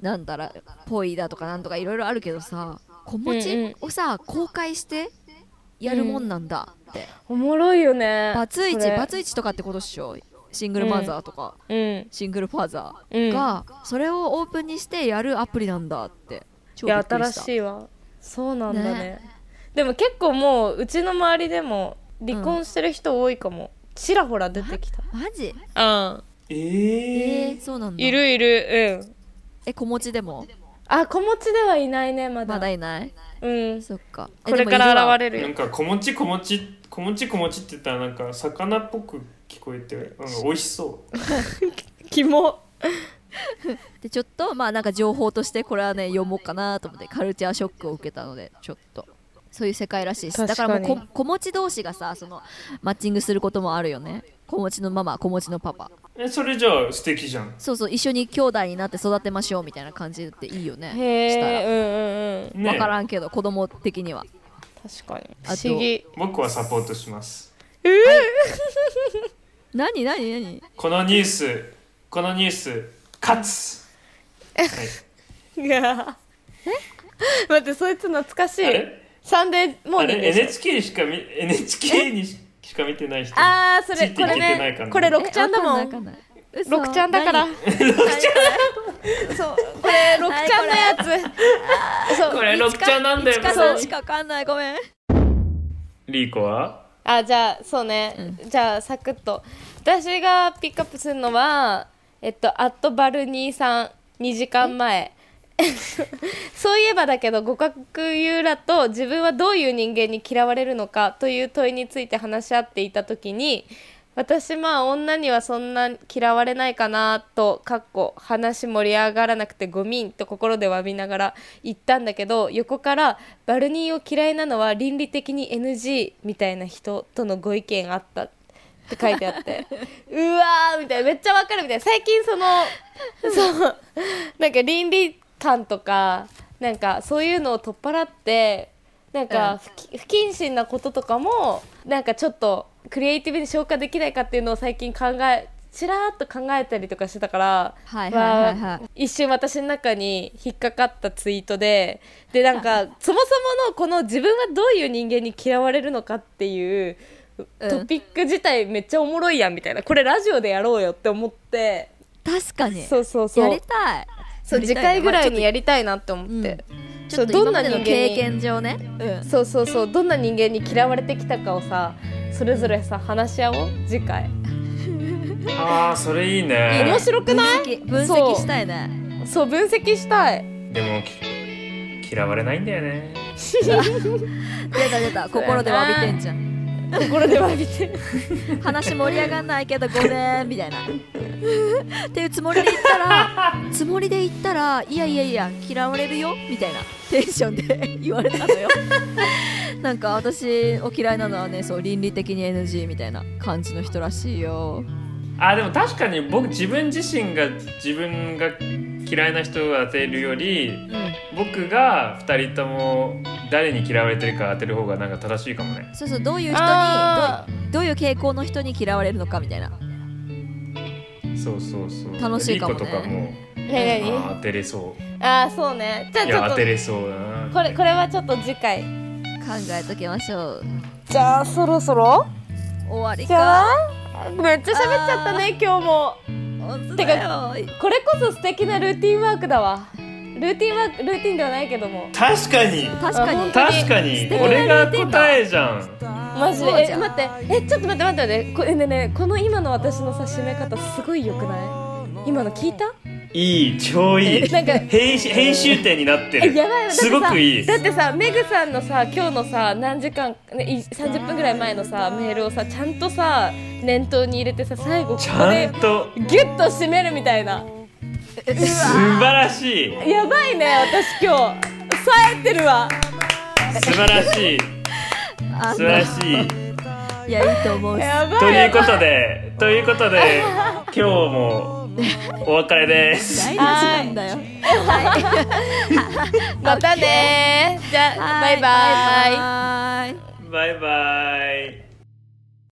なんだらポイだとかなんとかいろいろあるけどさ子持ちをさ、公開してやるもんなんだって、うおもろいよねバツイチバツイチとかってことっしょ？シングルマザーとか、うん。シングルファーザうん。ーが、それをオープンにしてやるアプリなんだって。超いや新しいわそうなんだね。ね。でも結構もううちの周りでも離婚してる人多いかも、ちらほら出てきた。マジ？うん。ええーー、そうなんだ。いるいる。うん。え子持ちでも？あ子持ちではいないねまだ。まだいない？うん。そっか。えこれから現れるよ。なんか小餅小餅小餅小餅って言ったらなんか魚っぽく聞こえてなんか美味しそう。キモでちょっとまあなんか情報としてこれはね読もうかなと思ってカルチャーショックを受けたのでちょっと。そういう世界らしいです。だ確からもうこ子持ち同士がさそのマッチングすることもあるよね。子持ちのママ子持ちのパパ。えそれじゃあ素敵じゃん。そうそう一緒に兄弟になって育てましょうみたいな感じっていいよね。へしたら。えうんうんうん。ね分からんけど子供的には。確かに。あと。不思議。僕はサポートします。何？何？何？このニュースこのニュース勝つ。はいいや。待ってそいつ懐かしい。サンデーモーニングでしょ NHK しか見 NHK にししか見てない人。あーそれこれね。これ6ちゃんだもん。えわかんないわかんない。嘘。6ちゃんだから。何？そうこれ6ちゃんのやつ。そう。これ6ちゃんなんだよ。一かさんしかわかんない。ごめん。リーコは？あじゃあそうね、じゃあサクッと。私がピックアップするのはえっとアットバルニーさん2時間前。そういえばだけど互角ユーラと自分はどういう人間に嫌われるのかという問いについて話し合っていた時に私まあ女にはそんな嫌われないかなとかっこ話盛り上がらなくてごみんと心で詫びながら言ったんだけど横からバルニーを嫌いなのは倫理的に NG みたいな人とのご意見あった。って書いてあってうわーみたいなめっちゃわかるみたいな。最近その そうなんか倫理観とかなんかそういうのを取っ払ってなんか不き不謹慎なこととかもなんかちょっとクリエイティブに消化できないかっていうのを最近考えちらーっと考えたりとかしてたから、はいはいはいはい。わあ一瞬私の中に引っかかったツイートででなんか そもそものこの自分はどういう人間に嫌われるのかっていううんトピック自体めっちゃおもろいやんみたいな。これラジオでやろうよって思って。確かに。そうそうそう。やりたい。そう次回ぐらいにまあやりたいなって思って、ちょっとどんな人間に経験上ね。うん。そうそうそう。どんな人間に嫌われてきたかをさそれぞれさ話し合おう。次回。ああそれいいね。面白くない？分析分析したいね。そう分析したい。でもき嫌われないんだよね。出た出た心で詫びてんじゃん心で詫びて。話盛り上がんないけどごめんみたいな。っていうつもりで言ったらつもりで言ったらいやいやいや嫌われるよみたいな。テンションで 言われたのよ。なんか私を嫌いなのはねそう倫理的に NG みたいな感じの人らしいよ。あでも確かに僕自分自身が自分が嫌いな人を当てるよりうん。僕が2人とも誰に嫌われてるか当てる方がなんか正しいかもね。そうそうどういう人にあどうどういう傾向の人に嫌われるのかみたいな。そうそうそう。楽しいかもね。リコとかもあー当てれそう。ああそうね。じゃあちょってれそうだな。とこれこれはちょっと次回。考えときましょう。じゃあそろそろ？終わりじゃかあめっちゃ喋っちゃったね今日も本当だよ。これこそ素敵なルーティンワークだわ。ルーティンワークルーティンではないけども。確かに。確かに。確かに。これが答えじゃん。うマジ？でえ待って。えちょっと待って待って待って。これねねこの今の私のさ締め方すごいよくない？今の聞いた？いい超いい。なんか編集編集点になってる。えやばいすごくいい。だってさメグさんのさ今日のさ何時間、ね、い30分ぐらい前のさメールをさちゃんとさ念頭に入れてさ最後こちこでギュッと締めるみたいな。素晴らしい。やばいね私今日。冴えてるわ。素晴らしい。あ素晴らしい。いやいいと思う。ということでということで今日もお別れです。大事なんだよ。またね じゃあバイバイ。バイバイ。バイバイ